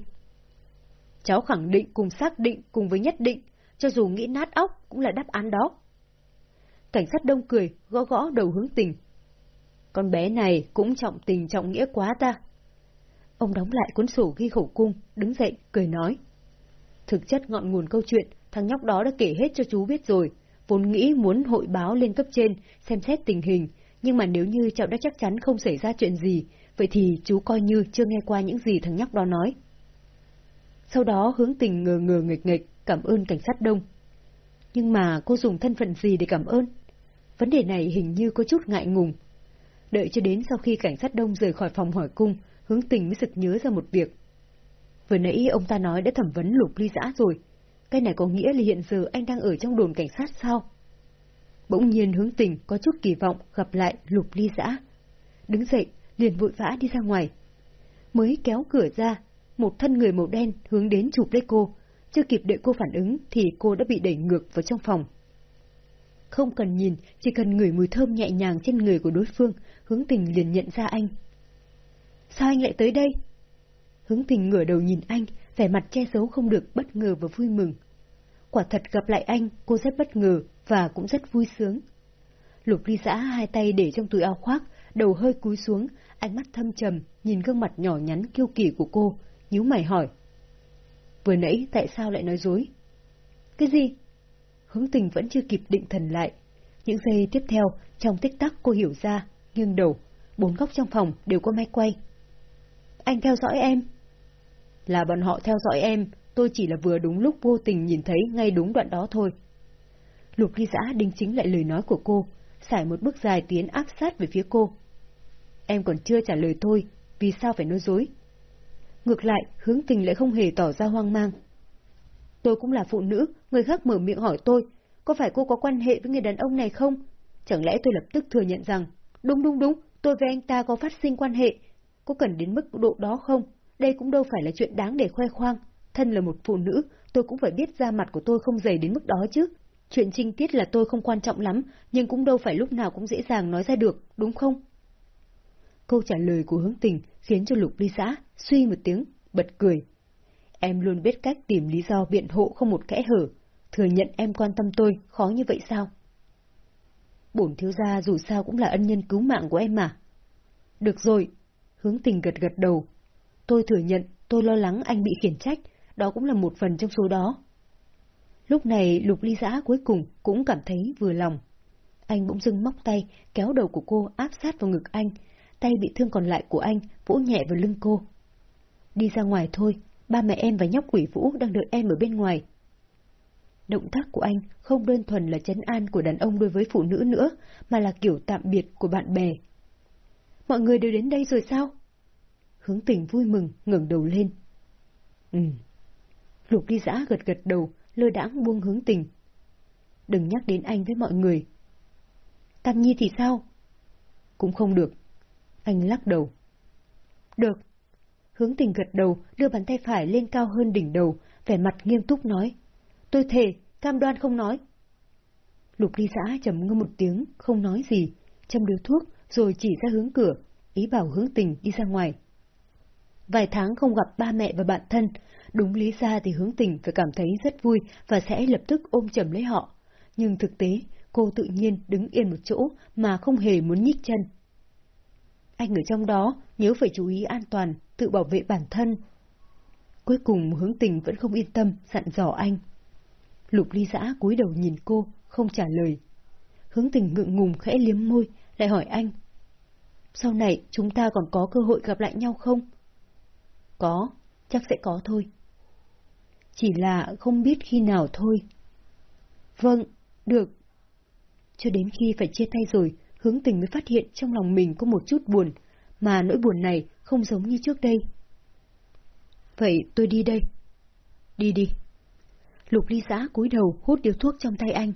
Cháu khẳng định cùng xác định cùng với nhất định, cho dù nghĩ nát óc cũng là đáp án đó. Cảnh sát đông cười, gõ gõ đầu hướng tình. Con bé này cũng trọng tình trọng nghĩa quá ta. Ông đóng lại cuốn sổ ghi khẩu cung, đứng dậy, cười nói. Thực chất ngọn nguồn câu chuyện, thằng nhóc đó đã kể hết cho chú biết rồi, vốn nghĩ muốn hội báo lên cấp trên, xem xét tình hình, nhưng mà nếu như cháu đã chắc chắn không xảy ra chuyện gì, vậy thì chú coi như chưa nghe qua những gì thằng nhóc đó nói. Sau đó hướng tình ngờ ngờ nghịch nghịch, cảm ơn cảnh sát đông. Nhưng mà cô dùng thân phận gì để cảm ơn? Vấn đề này hình như có chút ngại ngùng. Đợi cho đến sau khi cảnh sát đông rời khỏi phòng hỏi cung, hướng tình mới sực nhớ ra một việc. Vừa nãy ông ta nói đã thẩm vấn lục ly giã rồi, cái này có nghĩa là hiện giờ anh đang ở trong đồn cảnh sát sao? Bỗng nhiên hướng tình có chút kỳ vọng gặp lại lục ly giã. Đứng dậy, liền vội vã đi ra ngoài. Mới kéo cửa ra, một thân người màu đen hướng đến chụp lấy cô. Chưa kịp đợi cô phản ứng thì cô đã bị đẩy ngược vào trong phòng. Không cần nhìn, chỉ cần ngửi mùi thơm nhẹ nhàng trên người của đối phương, hướng tình liền nhận ra anh. Sao anh lại tới đây? Hướng tình ngửa đầu nhìn anh, vẻ mặt che giấu không được bất ngờ và vui mừng. Quả thật gặp lại anh, cô rất bất ngờ và cũng rất vui sướng. Lục ly giã hai tay để trong túi áo khoác, đầu hơi cúi xuống, ánh mắt thâm trầm, nhìn gương mặt nhỏ nhắn kiêu kỳ của cô, nhíu mày hỏi. Vừa nãy tại sao lại nói dối? Cái gì? Hướng tình vẫn chưa kịp định thần lại. Những giây tiếp theo, trong tích tắc cô hiểu ra, nghiêng đầu, bốn góc trong phòng đều có máy quay. Anh theo dõi em. Là bọn họ theo dõi em, tôi chỉ là vừa đúng lúc vô tình nhìn thấy ngay đúng đoạn đó thôi. Lục ly giã đính chính lại lời nói của cô, xảy một bước dài tiến áp sát về phía cô. Em còn chưa trả lời tôi, vì sao phải nói dối? Ngược lại, hướng tình lại không hề tỏ ra hoang mang. Tôi cũng là phụ nữ, người khác mở miệng hỏi tôi, có phải cô có quan hệ với người đàn ông này không? Chẳng lẽ tôi lập tức thừa nhận rằng, đúng đúng đúng, tôi với anh ta có phát sinh quan hệ. Có cần đến mức độ đó không? Đây cũng đâu phải là chuyện đáng để khoe khoang. Thân là một phụ nữ, tôi cũng phải biết da mặt của tôi không dày đến mức đó chứ. Chuyện trinh tiết là tôi không quan trọng lắm, nhưng cũng đâu phải lúc nào cũng dễ dàng nói ra được, đúng không? Câu trả lời của hướng tình khiến cho Lục Ly Xã suy một tiếng, bật cười. Em luôn biết cách tìm lý do biện hộ không một kẽ hở, thừa nhận em quan tâm tôi, khó như vậy sao? Bổn thiếu gia dù sao cũng là ân nhân cứu mạng của em mà. Được rồi, hướng tình gật gật đầu. Tôi thừa nhận, tôi lo lắng anh bị khiển trách, đó cũng là một phần trong số đó. Lúc này lục ly giã cuối cùng cũng cảm thấy vừa lòng. Anh bỗng dưng móc tay, kéo đầu của cô áp sát vào ngực anh, tay bị thương còn lại của anh vỗ nhẹ vào lưng cô. Đi ra ngoài thôi, ba mẹ em và nhóc quỷ vũ đang đợi em ở bên ngoài. Động tác của anh không đơn thuần là chấn an của đàn ông đối với phụ nữ nữa, mà là kiểu tạm biệt của bạn bè. Mọi người đều đến đây rồi sao? Hướng tình vui mừng, ngẩng đầu lên. Ừ. Lục ly giã gật gật đầu, lơ đãng buông hướng tình. Đừng nhắc đến anh với mọi người. Tam Nhi thì sao? Cũng không được. Anh lắc đầu. Được. Hướng tình gật đầu, đưa bàn tay phải lên cao hơn đỉnh đầu, vẻ mặt nghiêm túc nói. Tôi thề, cam đoan không nói. Lục ly giã trầm ngâm một tiếng, không nói gì, châm điếu thuốc, rồi chỉ ra hướng cửa, ý bảo hướng tình đi ra ngoài. Vài tháng không gặp ba mẹ và bạn thân, đúng lý ra thì hướng tình phải cảm thấy rất vui và sẽ lập tức ôm chầm lấy họ. Nhưng thực tế, cô tự nhiên đứng yên một chỗ mà không hề muốn nhích chân. Anh ở trong đó, nhớ phải chú ý an toàn, tự bảo vệ bản thân. Cuối cùng hướng tình vẫn không yên tâm, dặn dò anh. Lục ly giã cúi đầu nhìn cô, không trả lời. Hướng tình ngượng ngùng khẽ liếm môi, lại hỏi anh. Sau này chúng ta còn có cơ hội gặp lại nhau không? Có, chắc sẽ có thôi. Chỉ là không biết khi nào thôi. Vâng, được. Cho đến khi phải chia tay rồi, hướng tình mới phát hiện trong lòng mình có một chút buồn, mà nỗi buồn này không giống như trước đây. Vậy tôi đi đây. Đi đi. Lục ly giã cúi đầu hút điếu thuốc trong tay anh.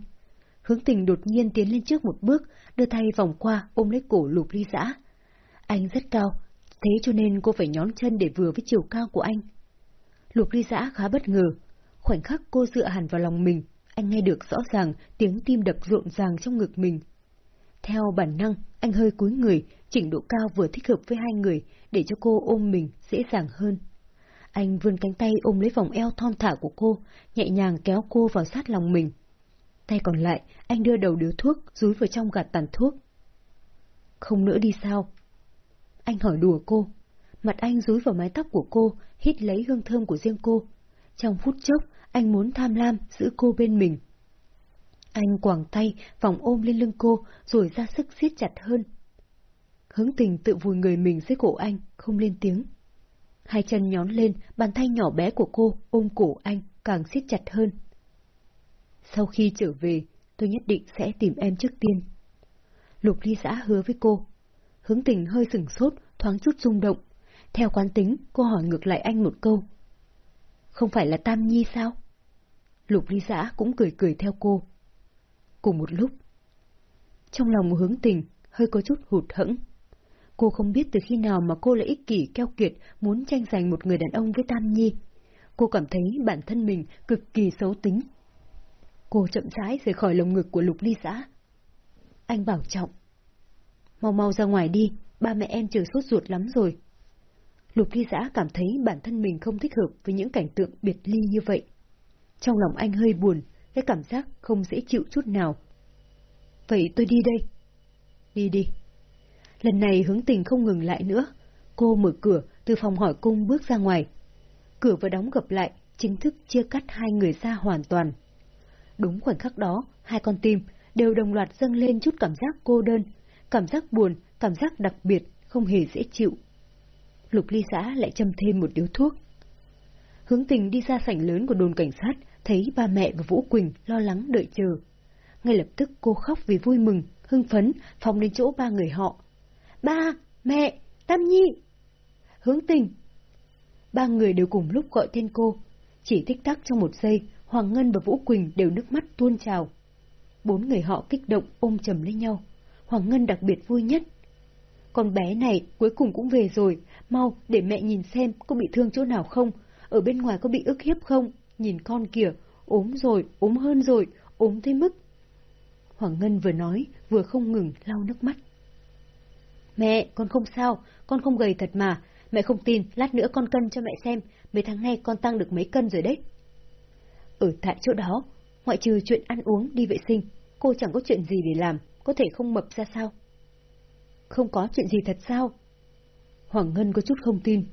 Hướng tình đột nhiên tiến lên trước một bước, đưa tay vòng qua ôm lấy cổ lục ly giã. Anh rất cao, thế cho nên cô phải nhón chân để vừa với chiều cao của anh. Lục ly giã khá bất ngờ. Khoảnh khắc cô dựa hẳn vào lòng mình, anh nghe được rõ ràng tiếng tim đập rộn ràng trong ngực mình. Theo bản năng, anh hơi cúi người, chỉnh độ cao vừa thích hợp với hai người, để cho cô ôm mình dễ dàng hơn. Anh vươn cánh tay ôm lấy vòng eo thon thả của cô, nhẹ nhàng kéo cô vào sát lòng mình. Tay còn lại, anh đưa đầu điếu thuốc, rúi vào trong gạt tàn thuốc. Không nữa đi sao? Anh hỏi đùa cô. Mặt anh rúi vào mái tóc của cô, hít lấy hương thơm của riêng cô. Trong phút chốc, anh muốn tham lam giữ cô bên mình. Anh quàng tay, vòng ôm lên lưng cô, rồi ra sức siết chặt hơn. Hướng tình tự vùi người mình dưới cổ anh, không lên tiếng. Hai chân nhón lên, bàn tay nhỏ bé của cô ôm cổ anh, càng siết chặt hơn. Sau khi trở về, tôi nhất định sẽ tìm em trước tiên. Lục ly xã hứa với cô. Hướng tình hơi sừng sốt, thoáng chút rung động. Theo quán tính, cô hỏi ngược lại anh một câu. Không phải là Tam Nhi sao? Lục ly giã cũng cười cười theo cô. Cùng một lúc. Trong lòng hướng tình, hơi có chút hụt hẫng. Cô không biết từ khi nào mà cô lại ích kỷ keo kiệt muốn tranh giành một người đàn ông với Tam Nhi. Cô cảm thấy bản thân mình cực kỳ xấu tính. Cô chậm rãi rời khỏi lồng ngực của Lục Ly Giã. Anh bảo trọng. Mau mau ra ngoài đi, ba mẹ em chờ sốt ruột lắm rồi. Lục Ly giã cảm thấy bản thân mình không thích hợp với những cảnh tượng biệt ly như vậy. Trong lòng anh hơi buồn, cái cảm giác không dễ chịu chút nào. Vậy tôi đi đây. Đi đi. Lần này hướng tình không ngừng lại nữa. Cô mở cửa, từ phòng hỏi cung bước ra ngoài. Cửa vừa đóng gập lại, chính thức chia cắt hai người ra hoàn toàn. Đúng khoảnh khắc đó, hai con tim đều đồng loạt dâng lên chút cảm giác cô đơn, cảm giác buồn, cảm giác đặc biệt, không hề dễ chịu. Lục ly xã lại châm thêm một điếu thuốc. Hướng tình đi ra sảnh lớn của đồn cảnh sát, thấy ba mẹ và Vũ Quỳnh lo lắng đợi chờ. Ngay lập tức cô khóc vì vui mừng, hưng phấn, phóng đến chỗ ba người họ. Ba, mẹ, Tam Nhi! Hướng tình! Ba người đều cùng lúc gọi tên cô. Chỉ tích tắc trong một giây, Hoàng Ngân và Vũ Quỳnh đều nước mắt tuôn trào. Bốn người họ kích động ôm chầm lấy nhau. Hoàng Ngân đặc biệt vui nhất. Con bé này cuối cùng cũng về rồi, mau để mẹ nhìn xem có bị thương chỗ nào không, ở bên ngoài có bị ức hiếp không, nhìn con kìa, ốm rồi, ốm hơn rồi, ốm tới mức. Hoàng Ngân vừa nói, vừa không ngừng lau nước mắt. Mẹ, con không sao, con không gầy thật mà, mẹ không tin, lát nữa con cân cho mẹ xem, mấy tháng nay con tăng được mấy cân rồi đấy. Ở tại chỗ đó, ngoại trừ chuyện ăn uống, đi vệ sinh, cô chẳng có chuyện gì để làm, có thể không mập ra sao? Không có chuyện gì thật sao? Hoàng Ngân có chút không tin.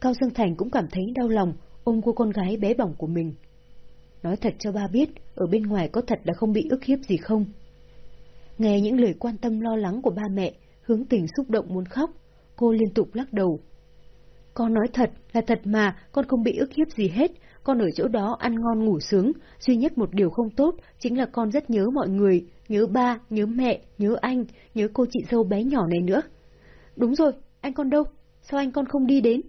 Cao Dương Thành cũng cảm thấy đau lòng, ôm cô con gái bé bỏng của mình. Nói thật cho ba biết, ở bên ngoài có thật là không bị ức hiếp gì không? Nghe những lời quan tâm lo lắng của ba mẹ, hướng tình xúc động muốn khóc, cô liên tục lắc đầu. Con nói thật là thật mà, con không bị ức hiếp gì hết, con ở chỗ đó ăn ngon ngủ sướng, duy nhất một điều không tốt chính là con rất nhớ mọi người, nhớ ba, nhớ mẹ, nhớ anh, nhớ cô chị dâu bé nhỏ này nữa. Đúng rồi, anh con đâu? Sao anh con không đi đến?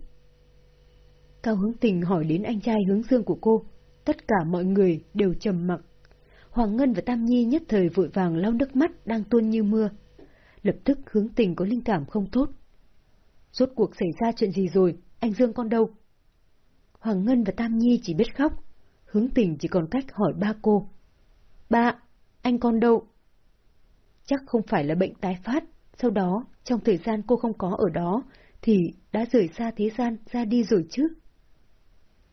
Cao hướng tình hỏi đến anh trai hướng dương của cô. Tất cả mọi người đều trầm mặc. Hoàng Ngân và Tam Nhi nhất thời vội vàng lau nước mắt đang tuôn như mưa. Lập tức hướng tình có linh cảm không tốt. Rốt cuộc xảy ra chuyện gì rồi, anh Dương con đâu? Hoàng Ngân và Tam Nhi chỉ biết khóc, hướng tình chỉ còn cách hỏi ba cô. Ba, anh con đâu? Chắc không phải là bệnh tái phát, sau đó, trong thời gian cô không có ở đó, thì đã rời xa thế gian ra đi rồi chứ.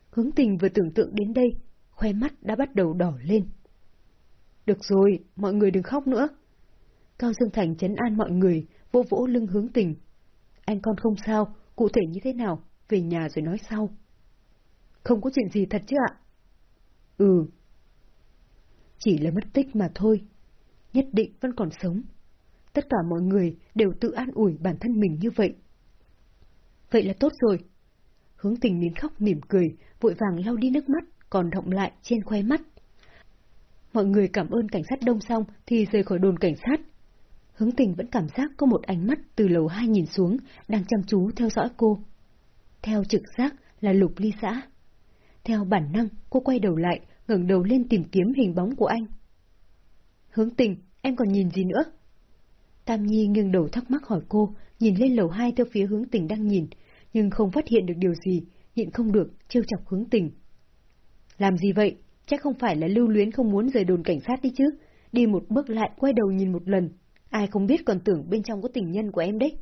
Hướng tình vừa tưởng tượng đến đây, khoe mắt đã bắt đầu đỏ lên. Được rồi, mọi người đừng khóc nữa. Cao Dương Thành chấn an mọi người, vô vỗ lưng hướng tình. Anh con không sao, cụ thể như thế nào, về nhà rồi nói sau. Không có chuyện gì thật chứ ạ? Ừ. Chỉ là mất tích mà thôi. Nhất định vẫn còn sống. Tất cả mọi người đều tự an ủi bản thân mình như vậy. Vậy là tốt rồi. Hướng tình nín khóc mỉm cười, vội vàng lau đi nước mắt, còn động lại trên khoe mắt. Mọi người cảm ơn cảnh sát đông xong thì rời khỏi đồn cảnh sát. Hướng tình vẫn cảm giác có một ánh mắt từ lầu hai nhìn xuống, đang chăm chú theo dõi cô. Theo trực giác là lục ly xã. Theo bản năng, cô quay đầu lại, ngẩng đầu lên tìm kiếm hình bóng của anh. Hướng tình, em còn nhìn gì nữa? Tam Nhi nghiêng đầu thắc mắc hỏi cô, nhìn lên lầu hai theo phía hướng tình đang nhìn, nhưng không phát hiện được điều gì, nhịn không được, trêu chọc hướng tình. Làm gì vậy? Chắc không phải là lưu luyến không muốn rời đồn cảnh sát đi chứ? Đi một bước lại quay đầu nhìn một lần, ai không biết còn tưởng bên trong có tình nhân của em đấy.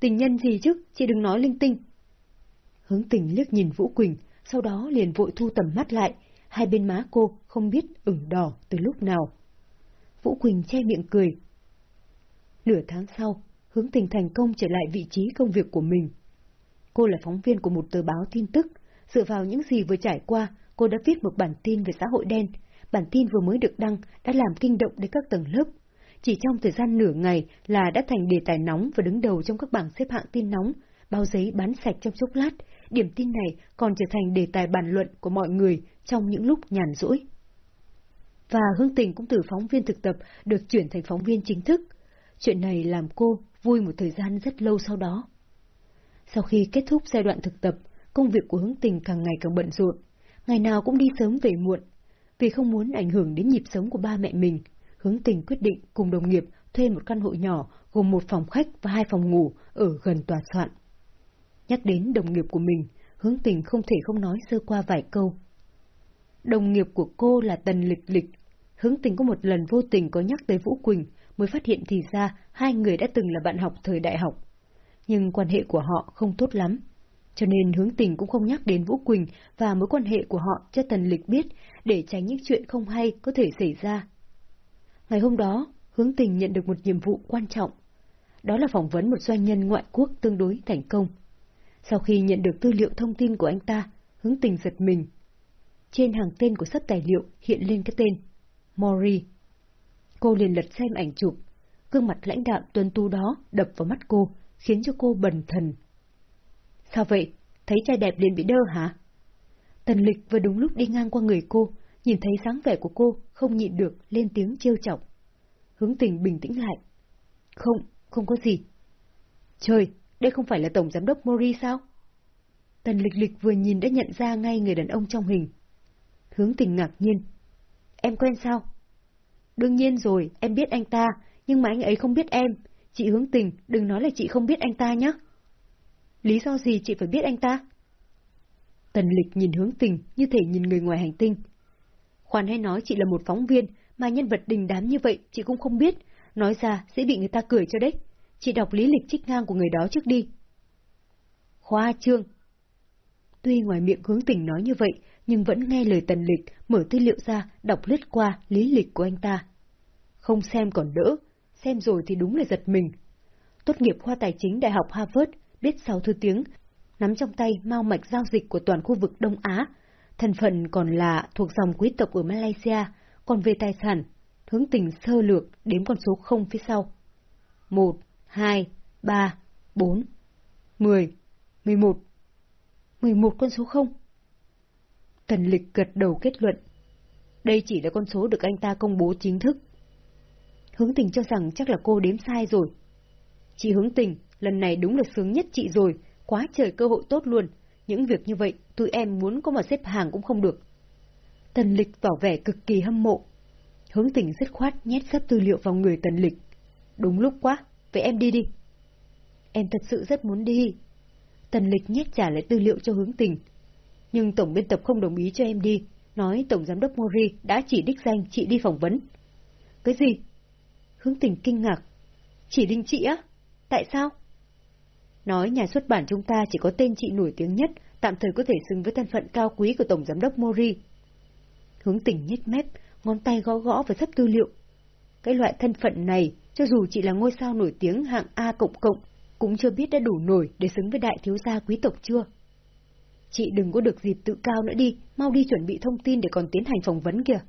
Tình nhân gì chứ, chị đừng nói linh tinh. Hướng tình liếc nhìn Vũ Quỳnh, sau đó liền vội thu tầm mắt lại, hai bên má cô không biết ửng đỏ từ lúc nào. Vũ Quỳnh che miệng cười. Nửa tháng sau, hướng tình thành công trở lại vị trí công việc của mình. Cô là phóng viên của một tờ báo tin tức, dựa vào những gì vừa trải qua, cô đã viết một bản tin về xã hội đen. Bản tin vừa mới được đăng đã làm kinh động đến các tầng lớp. Chỉ trong thời gian nửa ngày là đã thành đề tài nóng và đứng đầu trong các bảng xếp hạng tin nóng, bao giấy bán sạch trong chốc lát, điểm tin này còn trở thành đề tài bàn luận của mọi người trong những lúc nhàn rỗi. Và Hương Tình cũng từ phóng viên thực tập được chuyển thành phóng viên chính thức. Chuyện này làm cô vui một thời gian rất lâu sau đó. Sau khi kết thúc giai đoạn thực tập, công việc của Hướng Tình càng ngày càng bận rộn, ngày nào cũng đi sớm về muộn. Vì không muốn ảnh hưởng đến nhịp sống của ba mẹ mình, Hướng Tình quyết định cùng đồng nghiệp thuê một căn hộ nhỏ gồm một phòng khách và hai phòng ngủ ở gần tòa soạn. Nhắc đến đồng nghiệp của mình, Hướng Tình không thể không nói sơ qua vài câu. Đồng nghiệp của cô là Tần Lịch Lịch. Hướng Tình có một lần vô tình có nhắc tới Vũ Quỳnh, mới phát hiện thì ra hai người đã từng là bạn học thời đại học. Nhưng quan hệ của họ không tốt lắm. Cho nên hướng tình cũng không nhắc đến Vũ Quỳnh và mối quan hệ của họ cho Tần Lịch biết để tránh những chuyện không hay có thể xảy ra. Ngày hôm đó, hướng tình nhận được một nhiệm vụ quan trọng. Đó là phỏng vấn một doanh nhân ngoại quốc tương đối thành công. Sau khi nhận được tư liệu thông tin của anh ta, hướng tình giật mình. trên hàng tên của sắp tài liệu hiện lên cái tên Mori. Cô liền lật xem ảnh chụp, gương mặt lãnh đạm tuân tu đó đập vào mắt cô, khiến cho cô bần thần. Sao vậy? Thấy trai đẹp liền bị đơ hả? Tần lịch vừa đúng lúc đi ngang qua người cô, nhìn thấy dáng vẻ của cô, không nhịn được, lên tiếng trêu chọc. Hướng tình bình tĩnh lại. Không, không có gì. Trời, đây không phải là Tổng Giám đốc Mori sao? Tần lịch lịch vừa nhìn đã nhận ra ngay người đàn ông trong hình. Hướng tình ngạc nhiên. Em quen sao? Đương nhiên rồi, em biết anh ta, nhưng mà anh ấy không biết em. Chị hướng tình, đừng nói là chị không biết anh ta nhé. Lý do gì chị phải biết anh ta? Tần lịch nhìn hướng tình như thể nhìn người ngoài hành tinh. Khoan hay nói chị là một phóng viên, mà nhân vật đình đám như vậy chị cũng không biết, nói ra sẽ bị người ta cười cho đấy. Chị đọc lý lịch trích ngang của người đó trước đi. Khoa trương. Tuy ngoài miệng hướng tình nói như vậy, nhưng vẫn nghe lời tần lịch, mở tư liệu ra, đọc lướt qua lý lịch của anh ta. Không xem còn đỡ, xem rồi thì đúng là giật mình. Tốt nghiệp khoa tài chính Đại học Harvard, biết sáu thứ tiếng, nắm trong tay mau mạch giao dịch của toàn khu vực Đông Á. Thân phận còn là thuộc dòng quý tộc ở Malaysia, còn về tài sản, hướng tình sơ lược đếm con số không phía sau. một hai ba bốn mười mười một mười một con số không. Tần lịch gật đầu kết luận. Đây chỉ là con số được anh ta công bố chính thức. Hướng tình cho rằng chắc là cô đếm sai rồi. Chị hướng tình, lần này đúng là sướng nhất chị rồi, quá trời cơ hội tốt luôn. Những việc như vậy, tụi em muốn có mà xếp hàng cũng không được. Tần lịch tỏ vẻ cực kỳ hâm mộ. Hướng tình dứt khoát nhét sắp tư liệu vào người tần lịch. Đúng lúc quá, vậy em đi đi. Em thật sự rất muốn đi. Tần lịch nhét trả lại tư liệu cho hướng tình. Nhưng tổng biên tập không đồng ý cho em đi, nói tổng giám đốc Mori đã chỉ đích danh chị đi phỏng vấn. Cái gì? Hướng tình kinh ngạc. Chỉ định chị á? Tại sao? Nói nhà xuất bản chúng ta chỉ có tên chị nổi tiếng nhất, tạm thời có thể xứng với thân phận cao quý của Tổng Giám đốc Mori. Hướng tình nhếch mép, ngón tay gõ gõ vào sắp tư liệu. Cái loại thân phận này, cho dù chị là ngôi sao nổi tiếng hạng A cộng cộng, cũng chưa biết đã đủ nổi để xứng với đại thiếu gia quý tộc chưa. Chị đừng có được dịp tự cao nữa đi, mau đi chuẩn bị thông tin để còn tiến hành phỏng vấn kìa.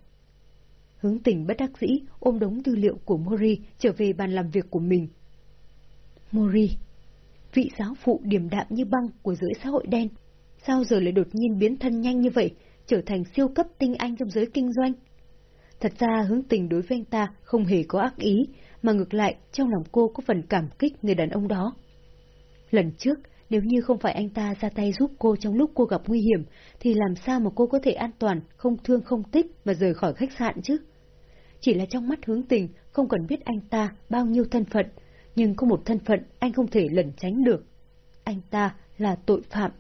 Hướng tình bất đắc dĩ ôm đống tư liệu của Mori trở về bàn làm việc của mình. Mori, vị giáo phụ điềm đạm như băng của giới xã hội đen, sao giờ lại đột nhiên biến thân nhanh như vậy, trở thành siêu cấp tinh anh trong giới kinh doanh? Thật ra hướng tình đối với anh ta không hề có ác ý, mà ngược lại trong lòng cô có phần cảm kích người đàn ông đó. Lần trước, nếu như không phải anh ta ra tay giúp cô trong lúc cô gặp nguy hiểm, thì làm sao mà cô có thể an toàn, không thương không tích mà rời khỏi khách sạn chứ? Chỉ là trong mắt hướng tình, không cần biết anh ta bao nhiêu thân phận, nhưng có một thân phận anh không thể lẩn tránh được. Anh ta là tội phạm.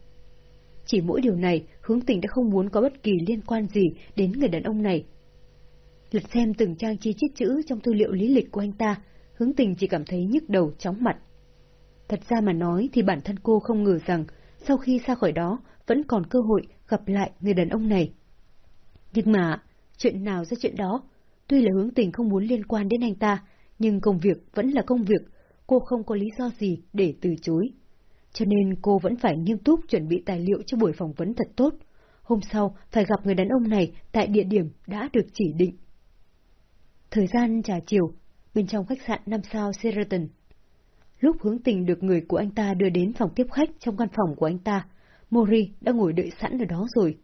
Chỉ mỗi điều này, hướng tình đã không muốn có bất kỳ liên quan gì đến người đàn ông này. Lật xem từng trang chi chít chữ trong tư liệu lý lịch của anh ta, hướng tình chỉ cảm thấy nhức đầu chóng mặt. Thật ra mà nói thì bản thân cô không ngờ rằng, sau khi ra khỏi đó, vẫn còn cơ hội gặp lại người đàn ông này. Nhưng mà, chuyện nào ra chuyện đó, tuy là hướng tình không muốn liên quan đến anh ta, nhưng công việc vẫn là công việc, cô không có lý do gì để từ chối. Cho nên cô vẫn phải nghiêm túc chuẩn bị tài liệu cho buổi phỏng vấn thật tốt. Hôm sau phải gặp người đàn ông này tại địa điểm đã được chỉ định. Thời gian trà chiều, bên trong khách sạn 5 sao Sheraton. Lúc hướng tình được người của anh ta đưa đến phòng tiếp khách trong căn phòng của anh ta, Mori đã ngồi đợi sẵn ở đó rồi.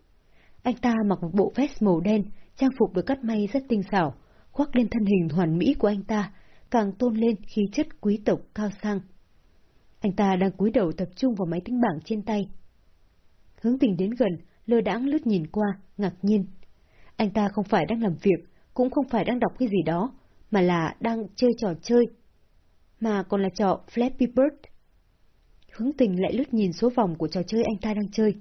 Anh ta mặc một bộ vest màu đen, trang phục được cắt may rất tinh xảo, khoác lên thân hình hoàn mỹ của anh ta, càng tôn lên khí chất quý tộc cao sang. Anh ta đang cúi đầu tập trung vào máy tính bảng trên tay. Hướng tình đến gần, lơ đãng lướt nhìn qua, ngạc nhiên. Anh ta không phải đang làm việc, cũng không phải đang đọc cái gì đó, mà là đang chơi trò chơi. Mà còn là trò Flappy Bird. Hướng tình lại lướt nhìn số vòng của trò chơi anh ta đang chơi.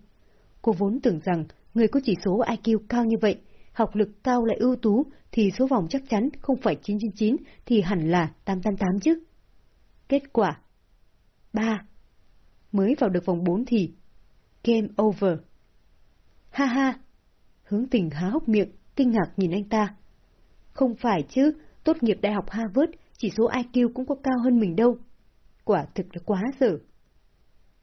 Cô vốn tưởng rằng người có chỉ số IQ cao như vậy, học lực cao lại ưu tú, thì số vòng chắc chắn không phải 999 thì hẳn là 888 chứ. Kết quả 3. Mới vào được vòng 4 thì Game over. Ha ha! Hướng tình há hốc miệng, kinh ngạc nhìn anh ta. Không phải chứ, tốt nghiệp đại học Harvard, chỉ số IQ cũng có cao hơn mình đâu. Quả thực là quá dở.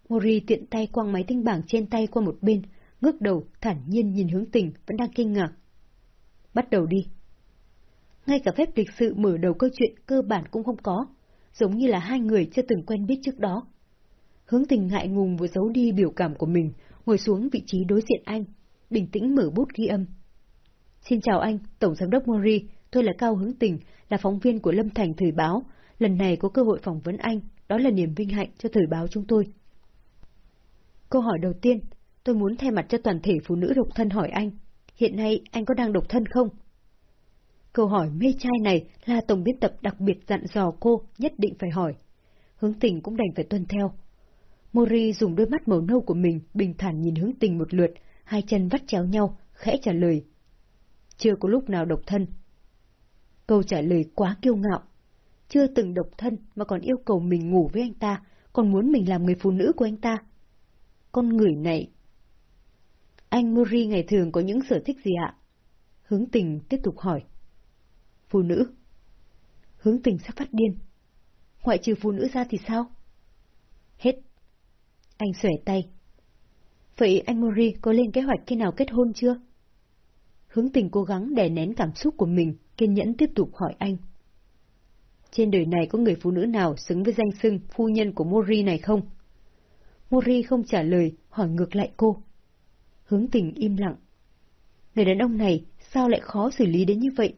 Mori tiện tay quăng máy tinh bảng trên tay qua một bên, ngước đầu thản nhiên nhìn hướng tình vẫn đang kinh ngạc. Bắt đầu đi. Ngay cả phép lịch sự mở đầu câu chuyện cơ bản cũng không có, giống như là hai người chưa từng quen biết trước đó. Hướng tình ngại ngùng vừa giấu đi biểu cảm của mình, ngồi xuống vị trí đối diện anh, bình tĩnh mở bút ghi âm. Xin chào anh, Tổng Giám đốc Mori, tôi là Cao Hướng Tình, là phóng viên của Lâm Thành Thời báo. Lần này có cơ hội phỏng vấn anh, đó là niềm vinh hạnh cho Thời báo chúng tôi. Câu hỏi đầu tiên, tôi muốn thay mặt cho toàn thể phụ nữ độc thân hỏi anh, hiện nay anh có đang độc thân không? Câu hỏi mê trai này là tổng biên tập đặc biệt dặn dò cô nhất định phải hỏi. Hướng tình cũng đành phải tuân theo. Mori dùng đôi mắt màu nâu của mình bình thản nhìn hướng tình một lượt, hai chân vắt chéo nhau, khẽ trả lời. Chưa có lúc nào độc thân. Câu trả lời quá kiêu ngạo. Chưa từng độc thân mà còn yêu cầu mình ngủ với anh ta, còn muốn mình làm người phụ nữ của anh ta. Con người này... Anh Mori ngày thường có những sở thích gì ạ? Hướng tình tiếp tục hỏi. Phụ nữ. Hướng tình sắp phát điên. Ngoại trừ phụ nữ ra thì sao? Hết. Anh xuể tay. Vậy anh Mori có lên kế hoạch khi nào kết hôn chưa? Hướng tình cố gắng đè nén cảm xúc của mình, kiên nhẫn tiếp tục hỏi anh. Trên đời này có người phụ nữ nào xứng với danh xưng phu nhân của Mori này không? Mori không trả lời, hỏi ngược lại cô. Hướng tình im lặng. Người đàn ông này sao lại khó xử lý đến như vậy?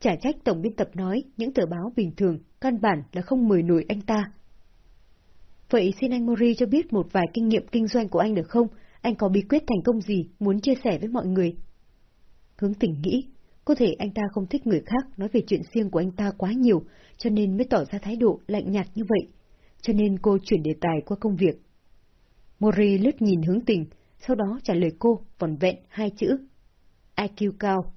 Chả trách tổng biên tập nói những tờ báo bình thường, căn bản là không mời nổi anh ta. Vậy xin anh Mori cho biết một vài kinh nghiệm kinh doanh của anh được không? Anh có bí quyết thành công gì muốn chia sẻ với mọi người? Hướng tỉnh nghĩ, có thể anh ta không thích người khác nói về chuyện riêng của anh ta quá nhiều, cho nên mới tỏ ra thái độ lạnh nhạt như vậy. Cho nên cô chuyển đề tài qua công việc. Mori lướt nhìn hướng tình, sau đó trả lời cô vòn vẹn hai chữ. IQ cao.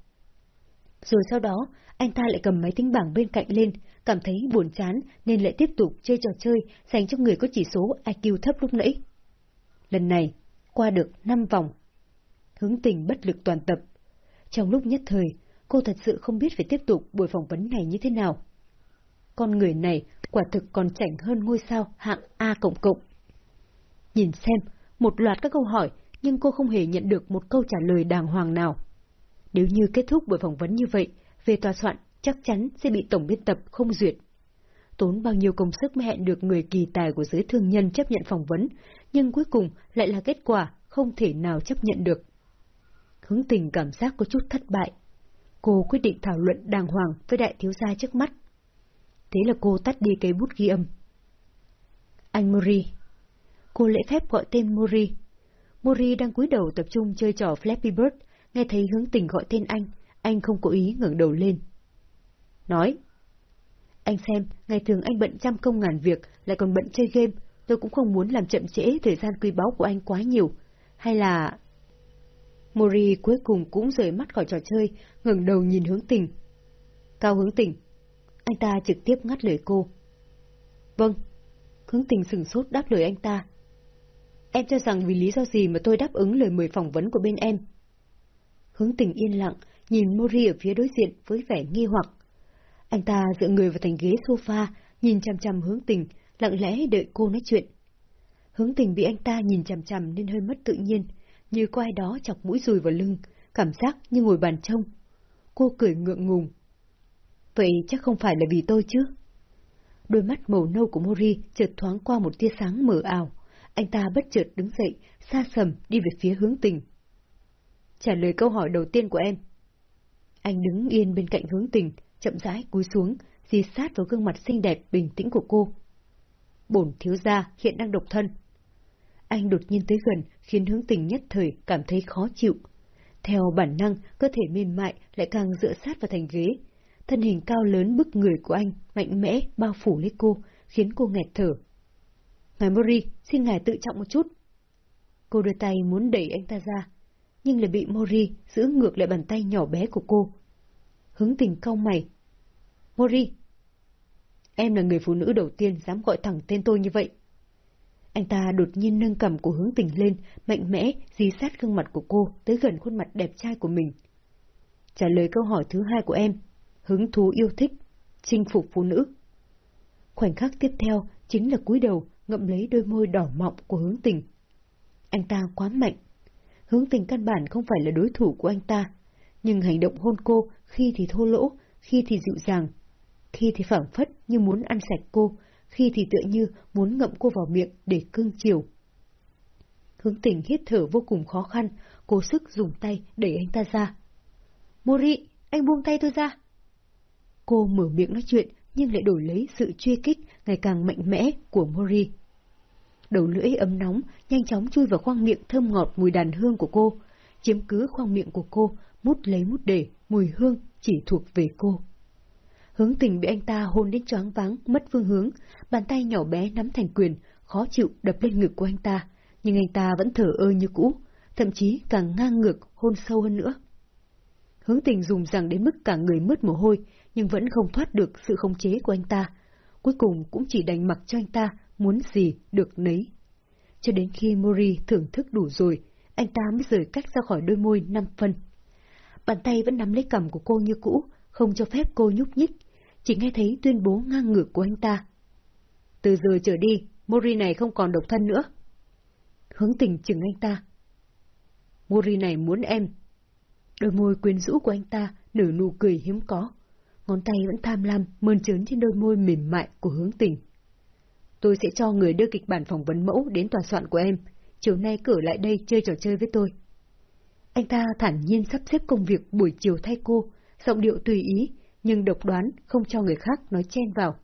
Rồi sau đó, anh ta lại cầm máy tính bảng bên cạnh lên, cảm thấy buồn chán nên lại tiếp tục chơi trò chơi dành cho người có chỉ số IQ thấp lúc nãy. Lần này, qua được 5 vòng. Hướng tình bất lực toàn tập. Trong lúc nhất thời, cô thật sự không biết phải tiếp tục buổi phỏng vấn này như thế nào. Con người này quả thực còn chảnh hơn ngôi sao hạng A cộng cộng. Nhìn xem, một loạt các câu hỏi, nhưng cô không hề nhận được một câu trả lời đàng hoàng nào. Nếu như kết thúc buổi phỏng vấn như vậy, về tòa soạn chắc chắn sẽ bị tổng biên tập không duyệt. Tốn bao nhiêu công sức mới hẹn được người kỳ tài của giới thương nhân chấp nhận phỏng vấn, nhưng cuối cùng lại là kết quả không thể nào chấp nhận được. Hướng tình cảm giác có chút thất bại. Cô quyết định thảo luận đàng hoàng với đại thiếu gia trước mắt. Thế là cô tắt đi cái bút ghi âm. Anh Mori. Cô lễ phép gọi tên Mori. Mori đang cúi đầu tập trung chơi trò Flappy Bird, nghe thấy hướng tình gọi tên anh, anh không cố ý ngẩng đầu lên. Nói. Anh xem, ngày thường anh bận trăm công ngàn việc, lại còn bận chơi game, tôi cũng không muốn làm chậm trễ thời gian quý báu của anh quá nhiều. Hay là... Mori cuối cùng cũng rời mắt khỏi trò chơi, ngẩng đầu nhìn hướng tình. Cao hướng tình. Anh ta trực tiếp ngắt lời cô. Vâng. Hướng tình sừng sốt đáp lời anh ta. Em cho rằng vì lý do gì mà tôi đáp ứng lời mời phỏng vấn của bên em? Hướng tình yên lặng, nhìn Mori ở phía đối diện với vẻ nghi hoặc. Anh ta dựa người vào thành ghế sofa, nhìn chằm chằm hướng tình, lặng lẽ đợi cô nói chuyện. Hướng tình bị anh ta nhìn chằm chằm nên hơi mất tự nhiên, như có ai đó chọc mũi rùi vào lưng, cảm giác như ngồi bàn trông. Cô cười ngượng ngùng. Vậy chắc không phải là vì tôi chứ? Đôi mắt màu nâu của Mori chợt thoáng qua một tia sáng mờ ảo. Anh ta bất chợt đứng dậy, xa sầm đi về phía hướng tình. Trả lời câu hỏi đầu tiên của em. Anh đứng yên bên cạnh hướng tình, chậm rãi cúi xuống, dì sát vào gương mặt xinh đẹp bình tĩnh của cô. Bổn thiếu gia hiện đang độc thân. Anh đột nhiên tới gần, khiến hướng tình nhất thời cảm thấy khó chịu. Theo bản năng, cơ thể mềm mại lại càng dựa sát vào thành ghế. Thân hình cao lớn bức người của anh, mạnh mẽ, bao phủ lấy cô, khiến cô nghẹt thở. Ngài Mori, xin ngài tự trọng một chút. Cô đưa tay muốn đẩy anh ta ra, nhưng lại bị Mori giữ ngược lại bàn tay nhỏ bé của cô. Hướng tình cau mày. Mori! Em là người phụ nữ đầu tiên dám gọi thẳng tên tôi như vậy. Anh ta đột nhiên nâng cầm của hướng tình lên, mạnh mẽ, dí sát gương mặt của cô tới gần khuôn mặt đẹp trai của mình. Trả lời câu hỏi thứ hai của em, hứng thú yêu thích, chinh phục phụ nữ. Khoảnh khắc tiếp theo chính là cúi đầu ngậm lấy đôi môi đỏ mọng của hướng tình. Anh ta quá mạnh. hướng tình căn bản không phải là đối thủ của anh ta, nhưng hành động hôn cô khi thì thô lỗ, khi thì dịu dàng, khi thì phảng phất như muốn ăn sạch cô, khi thì tựa như muốn ngậm cô vào miệng để cưng chiều. Hướng tình hít thở vô cùng khó khăn, cố sức dùng tay đẩy anh ta ra. Mori, anh buông tay tôi ra. Cô mở miệng nói chuyện nhưng lại đổi lấy sự truy kích ngày càng mạnh mẽ của Mori. Đầu lưỡi ấm nóng nhanh chóng chui vào khoang miệng thơm ngọt mùi đàn hương của cô, chiếm cứ khoang miệng của cô, mút lấy mút để, mùi hương chỉ thuộc về cô. Hướng tình bị anh ta hôn đến choáng váng, mất phương hướng, bàn tay nhỏ bé nắm thành quyền, khó chịu đập lên ngực của anh ta, nhưng anh ta vẫn thở ơ như cũ, thậm chí càng ngang ngược hôn sâu hơn nữa. Hướng tình dùng rằng đến mức cả người mất mồ hôi, nhưng vẫn không thoát được sự khống chế của anh ta. Cuối cùng cũng chỉ đành mặc cho anh ta muốn gì được nấy. Cho đến khi Mori thưởng thức đủ rồi, anh ta mới rời cách ra khỏi đôi môi năm phân. Bàn tay vẫn nắm lấy cầm của cô như cũ, không cho phép cô nhúc nhích, chỉ nghe thấy tuyên bố ngang ngược của anh ta. Từ giờ trở đi, Mori này không còn độc thân nữa. Hướng tình chừng anh ta. Mori này muốn em. Đôi môi quyến rũ của anh ta nở nụ cười hiếm có. Ngón tay vẫn tham lam mơn trớn trên đôi môi mềm mại của hướng tình. Tôi sẽ cho người đưa kịch bản phỏng vấn mẫu đến tòa soạn của em. Chiều nay cử lại đây chơi trò chơi với tôi. Anh ta thản nhiên sắp xếp công việc buổi chiều thay cô, giọng điệu tùy ý, nhưng độc đoán không cho người khác nói chen vào.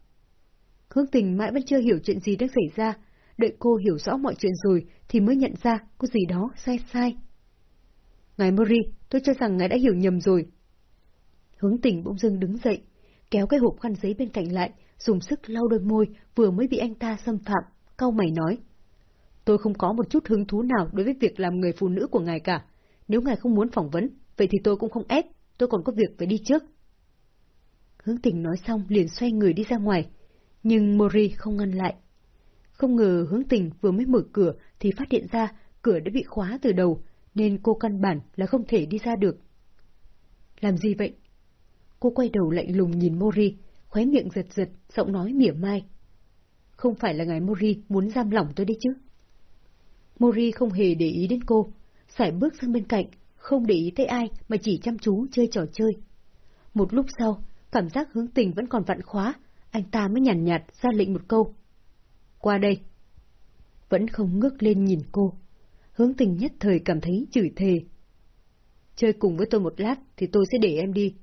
Hướng tình mãi vẫn chưa hiểu chuyện gì đang xảy ra, đợi cô hiểu rõ mọi chuyện rồi thì mới nhận ra có gì đó sai sai. Ngài Mori, tôi cho rằng ngài đã hiểu nhầm rồi. Hướng tình bỗng dưng đứng dậy, kéo cái hộp khăn giấy bên cạnh lại, dùng sức lau đôi môi vừa mới bị anh ta xâm phạm, cau mày nói. Tôi không có một chút hứng thú nào đối với việc làm người phụ nữ của ngài cả. Nếu ngài không muốn phỏng vấn, vậy thì tôi cũng không ép, tôi còn có việc phải đi trước. Hướng tình nói xong liền xoay người đi ra ngoài, nhưng Mori không ngăn lại. Không ngờ hướng tình vừa mới mở cửa thì phát hiện ra cửa đã bị khóa từ đầu, nên cô căn bản là không thể đi ra được. Làm gì vậy? Cô quay đầu lạnh lùng nhìn Mori, khóe miệng giật giật, giọng nói mỉa mai. Không phải là ngài Mori muốn giam lỏng tôi đi chứ? Mori không hề để ý đến cô, sải bước sang bên cạnh, không để ý tới ai mà chỉ chăm chú chơi trò chơi. Một lúc sau, cảm giác hướng tình vẫn còn vặn khóa, anh ta mới nhàn nhạt, nhạt ra lệnh một câu. Qua đây. Vẫn không ngước lên nhìn cô. Hướng tình nhất thời cảm thấy chửi thề. Chơi cùng với tôi một lát thì tôi sẽ để em đi.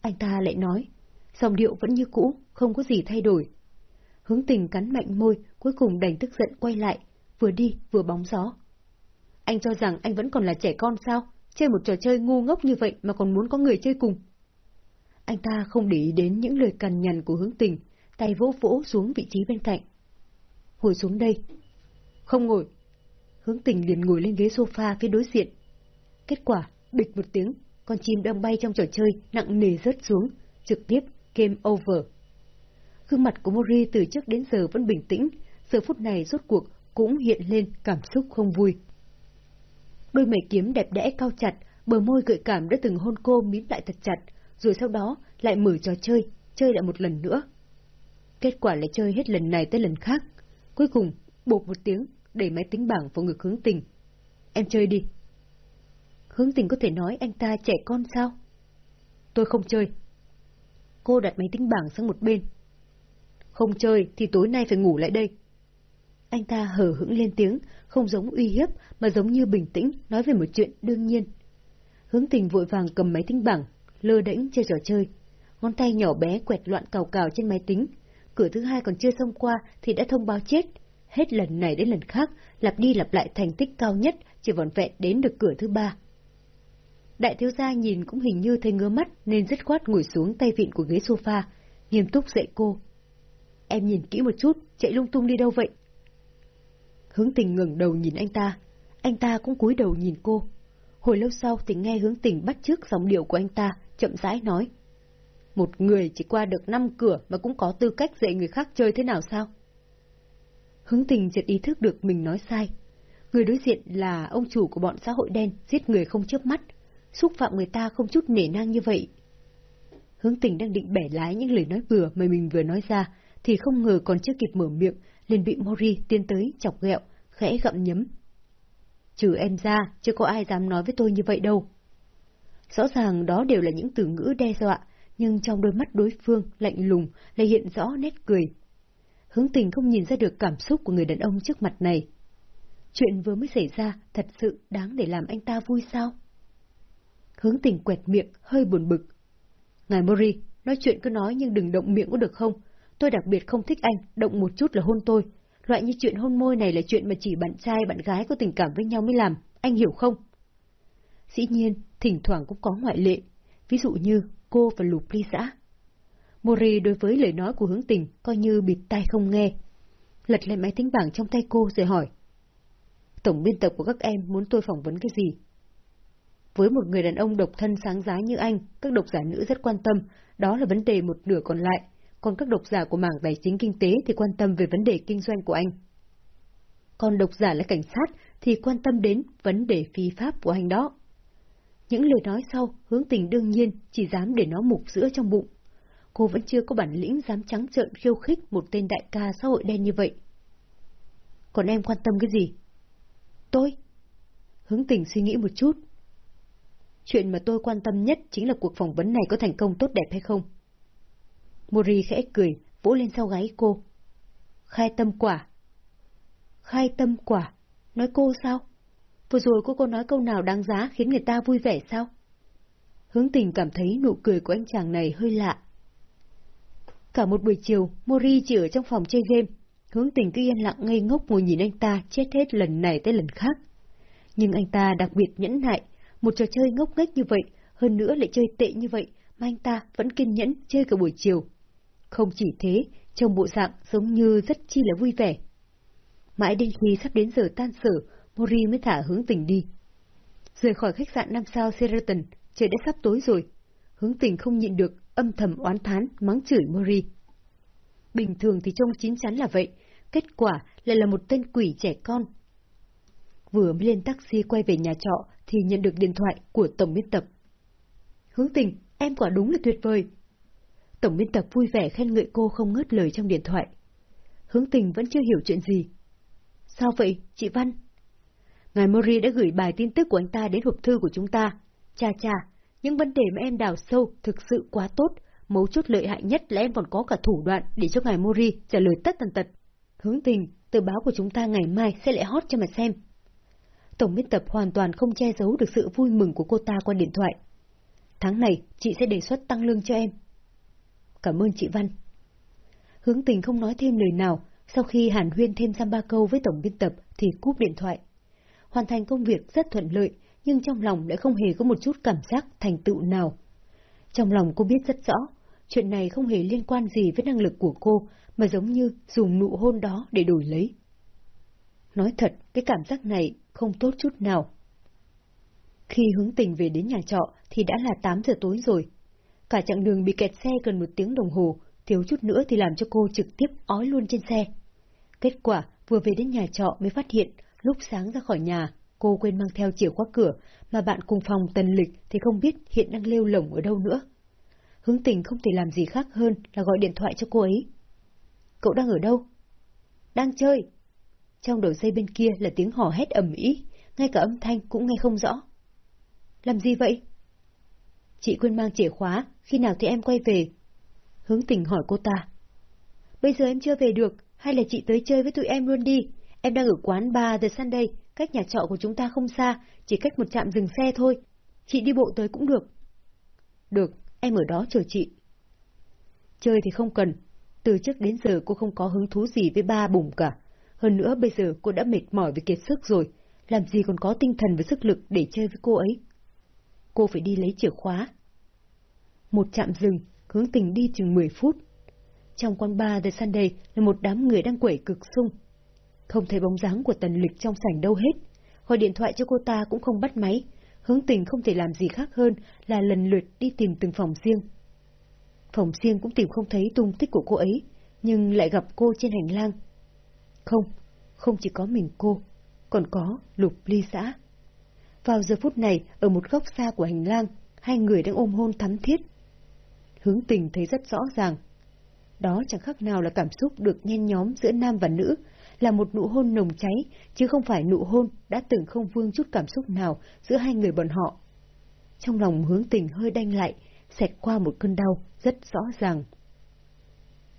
Anh ta lại nói, dòng điệu vẫn như cũ, không có gì thay đổi. Hướng tình cắn mạnh môi, cuối cùng đành tức giận quay lại, vừa đi vừa bóng gió. Anh cho rằng anh vẫn còn là trẻ con sao? Chơi một trò chơi ngu ngốc như vậy mà còn muốn có người chơi cùng. Anh ta không để ý đến những lời cằn nhằn của hướng tình, tay vỗ vỗ xuống vị trí bên cạnh. Ngồi xuống đây. Không ngồi. Hướng tình liền ngồi lên ghế sofa phía đối diện. Kết quả, bịch một tiếng, con chim đang bay trong trò chơi nặng nề rớt xuống, trực tiếp game over. Gương mặt của Mori từ trước đến giờ vẫn bình tĩnh, giờ phút này rốt cuộc cũng hiện lên cảm xúc không vui. Đôi mày kiếm đẹp đẽ cao chặt, bờ môi gợi cảm đã từng hôn cô mím lại thật chặt, rồi sau đó lại mở trò chơi, chơi lại một lần nữa. Kết quả lại chơi hết lần này tới lần khác. Cuối cùng, bột một tiếng, đẩy máy tính bảng vào ngực hướng tình. Em chơi đi. Hướng tình có thể nói anh ta trẻ con sao? Tôi không chơi. Cô đặt máy tính bảng sang một bên. Không chơi thì tối nay phải ngủ lại đây. Anh ta hở hững lên tiếng, không giống uy hiếp mà giống như bình tĩnh nói về một chuyện đương nhiên. Hướng tình vội vàng cầm máy tính bảng, lơ đễnh chơi trò chơi. Ngón tay nhỏ bé quẹt loạn cào cào trên máy tính. Cửa thứ hai còn chưa xong qua thì đã thông báo chết. Hết lần này đến lần khác, lặp đi lặp lại thành tích cao nhất, chỉ vòn vẹn đến được cửa thứ ba. Đại thiếu gia nhìn cũng hình như thấy ngứa mắt nên dứt khoát ngồi xuống tay vịn của ghế sofa, nghiêm túc dạy cô. Em nhìn kỹ một chút, chạy lung tung đi đâu vậy? Hướng tình ngẩng đầu nhìn anh ta, anh ta cũng cúi đầu nhìn cô. Hồi lâu sau thì nghe hướng tình bắt trước giọng điệu của anh ta, chậm rãi nói. Một người chỉ qua được năm cửa mà cũng có tư cách dạy người khác chơi thế nào sao? Hướng tình chợt ý thức được mình nói sai. Người đối diện là ông chủ của bọn xã hội đen, giết người không chớp mắt, xúc phạm người ta không chút nể nang như vậy. Hướng tình đang định bẻ lái những lời nói vừa mà mình vừa nói ra, thì không ngờ còn chưa kịp mở miệng, liền bị Mori tiến tới chọc ghẹo, khẽ gặm nhấm. trừ em ra, chưa có ai dám nói với tôi như vậy đâu. Rõ ràng đó đều là những từ ngữ đe dọa, nhưng trong đôi mắt đối phương lạnh lùng lại hiện rõ nét cười. Hướng tình không nhìn ra được cảm xúc của người đàn ông trước mặt này. Chuyện vừa mới xảy ra thật sự đáng để làm anh ta vui sao? Hướng tình quẹt miệng, hơi buồn bực. Ngài Mori, nói chuyện cứ nói nhưng đừng động miệng có được không? Tôi đặc biệt không thích anh, động một chút là hôn tôi. Loại như chuyện hôn môi này là chuyện mà chỉ bạn trai bạn gái có tình cảm với nhau mới làm, anh hiểu không? Dĩ nhiên, thỉnh thoảng cũng có ngoại lệ, ví dụ như cô và Lục Ly xã. Mori đối với lời nói của hướng tình coi như bịt tai không nghe. Lật lên máy tính bảng trong tay cô rồi hỏi. Tổng biên tập của các em muốn tôi phỏng vấn cái gì? Với một người đàn ông độc thân sáng giá như anh, các độc giả nữ rất quan tâm, đó là vấn đề một nửa còn lại, còn các độc giả của mảng tài chính kinh tế thì quan tâm về vấn đề kinh doanh của anh. Còn độc giả là cảnh sát thì quan tâm đến vấn đề phi pháp của anh đó. Những lời nói sau, hướng tình đương nhiên chỉ dám để nó mục giữa trong bụng. Cô vẫn chưa có bản lĩnh dám trắng trợn khiêu khích một tên đại ca xã hội đen như vậy. Còn em quan tâm cái gì? Tôi? Hướng tình suy nghĩ một chút. Chuyện mà tôi quan tâm nhất chính là cuộc phỏng vấn này có thành công tốt đẹp hay không. Mori khẽ cười, vỗ lên sau gáy cô. Khai tâm quả. Khai tâm quả? Nói cô sao? Vừa rồi cô có nói câu nào đáng giá khiến người ta vui vẻ sao? Hướng tình cảm thấy nụ cười của anh chàng này hơi lạ. Cả một buổi chiều, Mori chỉ ở trong phòng chơi game. Hướng tình cứ yên lặng ngây ngốc ngồi nhìn anh ta chết hết lần này tới lần khác. Nhưng anh ta đặc biệt nhẫn nại, một trò chơi ngốc nghếch như vậy, hơn nữa lại chơi tệ như vậy, mà anh ta vẫn kiên nhẫn chơi cả buổi chiều. Không chỉ thế, trong bộ dạng giống như rất chi là vui vẻ. Mãi đến khi sắp đến giờ tan sở, Mori mới thả hướng tình đi. Rời khỏi khách sạn năm sao Sheraton, trời đã sắp tối rồi. Hướng tình không nhịn được, âm thầm oán thán, mắng chửi Mori. Bình thường thì trông chín chắn là vậy, kết quả lại là một tên quỷ trẻ con. Vừa mới lên taxi quay về nhà trọ thì nhận được điện thoại của tổng biên tập. Hướng tình, em quả đúng là tuyệt vời. Tổng biên tập vui vẻ khen ngợi cô không ngớt lời trong điện thoại. Hướng tình vẫn chưa hiểu chuyện gì. Sao vậy, chị Văn? Ngài Mori đã gửi bài tin tức của anh ta đến hộp thư của chúng ta. Cha cha, những vấn đề mà em đào sâu thực sự quá tốt, mấu chốt lợi hại nhất là em còn có cả thủ đoạn để cho ngài Mori trả lời tất tần tật. Hướng tình, tờ báo của chúng ta ngày mai sẽ lại hot cho mà xem. Tổng biên tập hoàn toàn không che giấu được sự vui mừng của cô ta qua điện thoại. Tháng này, chị sẽ đề xuất tăng lương cho em. Cảm ơn chị Văn. Hướng tình không nói thêm lời nào, sau khi Hàn Huyên thêm giam ba câu với tổng biên tập thì cúp điện thoại. Hoàn thành công việc rất thuận lợi, nhưng trong lòng lại không hề có một chút cảm giác thành tựu nào. Trong lòng cô biết rất rõ, chuyện này không hề liên quan gì với năng lực của cô, mà giống như dùng nụ hôn đó để đổi lấy. Nói thật, cái cảm giác này không tốt chút nào. Khi hướng tình về đến nhà trọ thì đã là 8 giờ tối rồi. Cả chặng đường bị kẹt xe gần một tiếng đồng hồ, thiếu chút nữa thì làm cho cô trực tiếp ói luôn trên xe. Kết quả, vừa về đến nhà trọ mới phát hiện, lúc sáng ra khỏi nhà, cô quên mang theo chìa khóa cửa, mà bạn cùng phòng tần lịch thì không biết hiện đang lêu lỏng ở đâu nữa. Hướng tình không thể làm gì khác hơn là gọi điện thoại cho cô ấy. Cậu đang ở đâu? Đang chơi. Trong đầu dây bên kia là tiếng hò hét ầm ĩ, ngay cả âm thanh cũng nghe không rõ. Làm gì vậy? Chị quên mang chìa khóa, khi nào thì em quay về? Hướng tình hỏi cô ta. Bây giờ em chưa về được, hay là chị tới chơi với tụi em luôn đi? Em đang ở quán ba The Sunday, cách nhà trọ của chúng ta không xa, chỉ cách một trạm dừng xe thôi. Chị đi bộ tới cũng được. Được, em ở đó chờ chị. Chơi thì không cần. Từ trước đến giờ cô không có hứng thú gì với ba bùng cả. Hơn nữa bây giờ cô đã mệt mỏi vì kiệt sức rồi, làm gì còn có tinh thần và sức lực để chơi với cô ấy. Cô phải đi lấy chìa khóa. Một trạm dừng, hướng tình đi chừng 10 phút. Trong quán bar The Sunday là một đám người đang quẩy cực sung. Không thấy bóng dáng của tần lịch trong sảnh đâu hết. Gọi điện thoại cho cô ta cũng không bắt máy. Hướng tình không thể làm gì khác hơn là lần lượt đi tìm từng phòng riêng. Phòng riêng cũng tìm không thấy tung tích của cô ấy, nhưng lại gặp cô trên hành lang. Không, không chỉ có mình cô, còn có lục ly xã. Vào giờ phút này, ở một góc xa của hành lang, hai người đang ôm hôn thắm thiết. Hướng tình thấy rất rõ ràng. Đó chẳng khác nào là cảm xúc được nhen nhóm giữa nam và nữ, là một nụ hôn nồng cháy, chứ không phải nụ hôn đã từng không vương chút cảm xúc nào giữa hai người bọn họ. Trong lòng hướng tình hơi đanh lại, xẹt qua một cơn đau rất rõ ràng.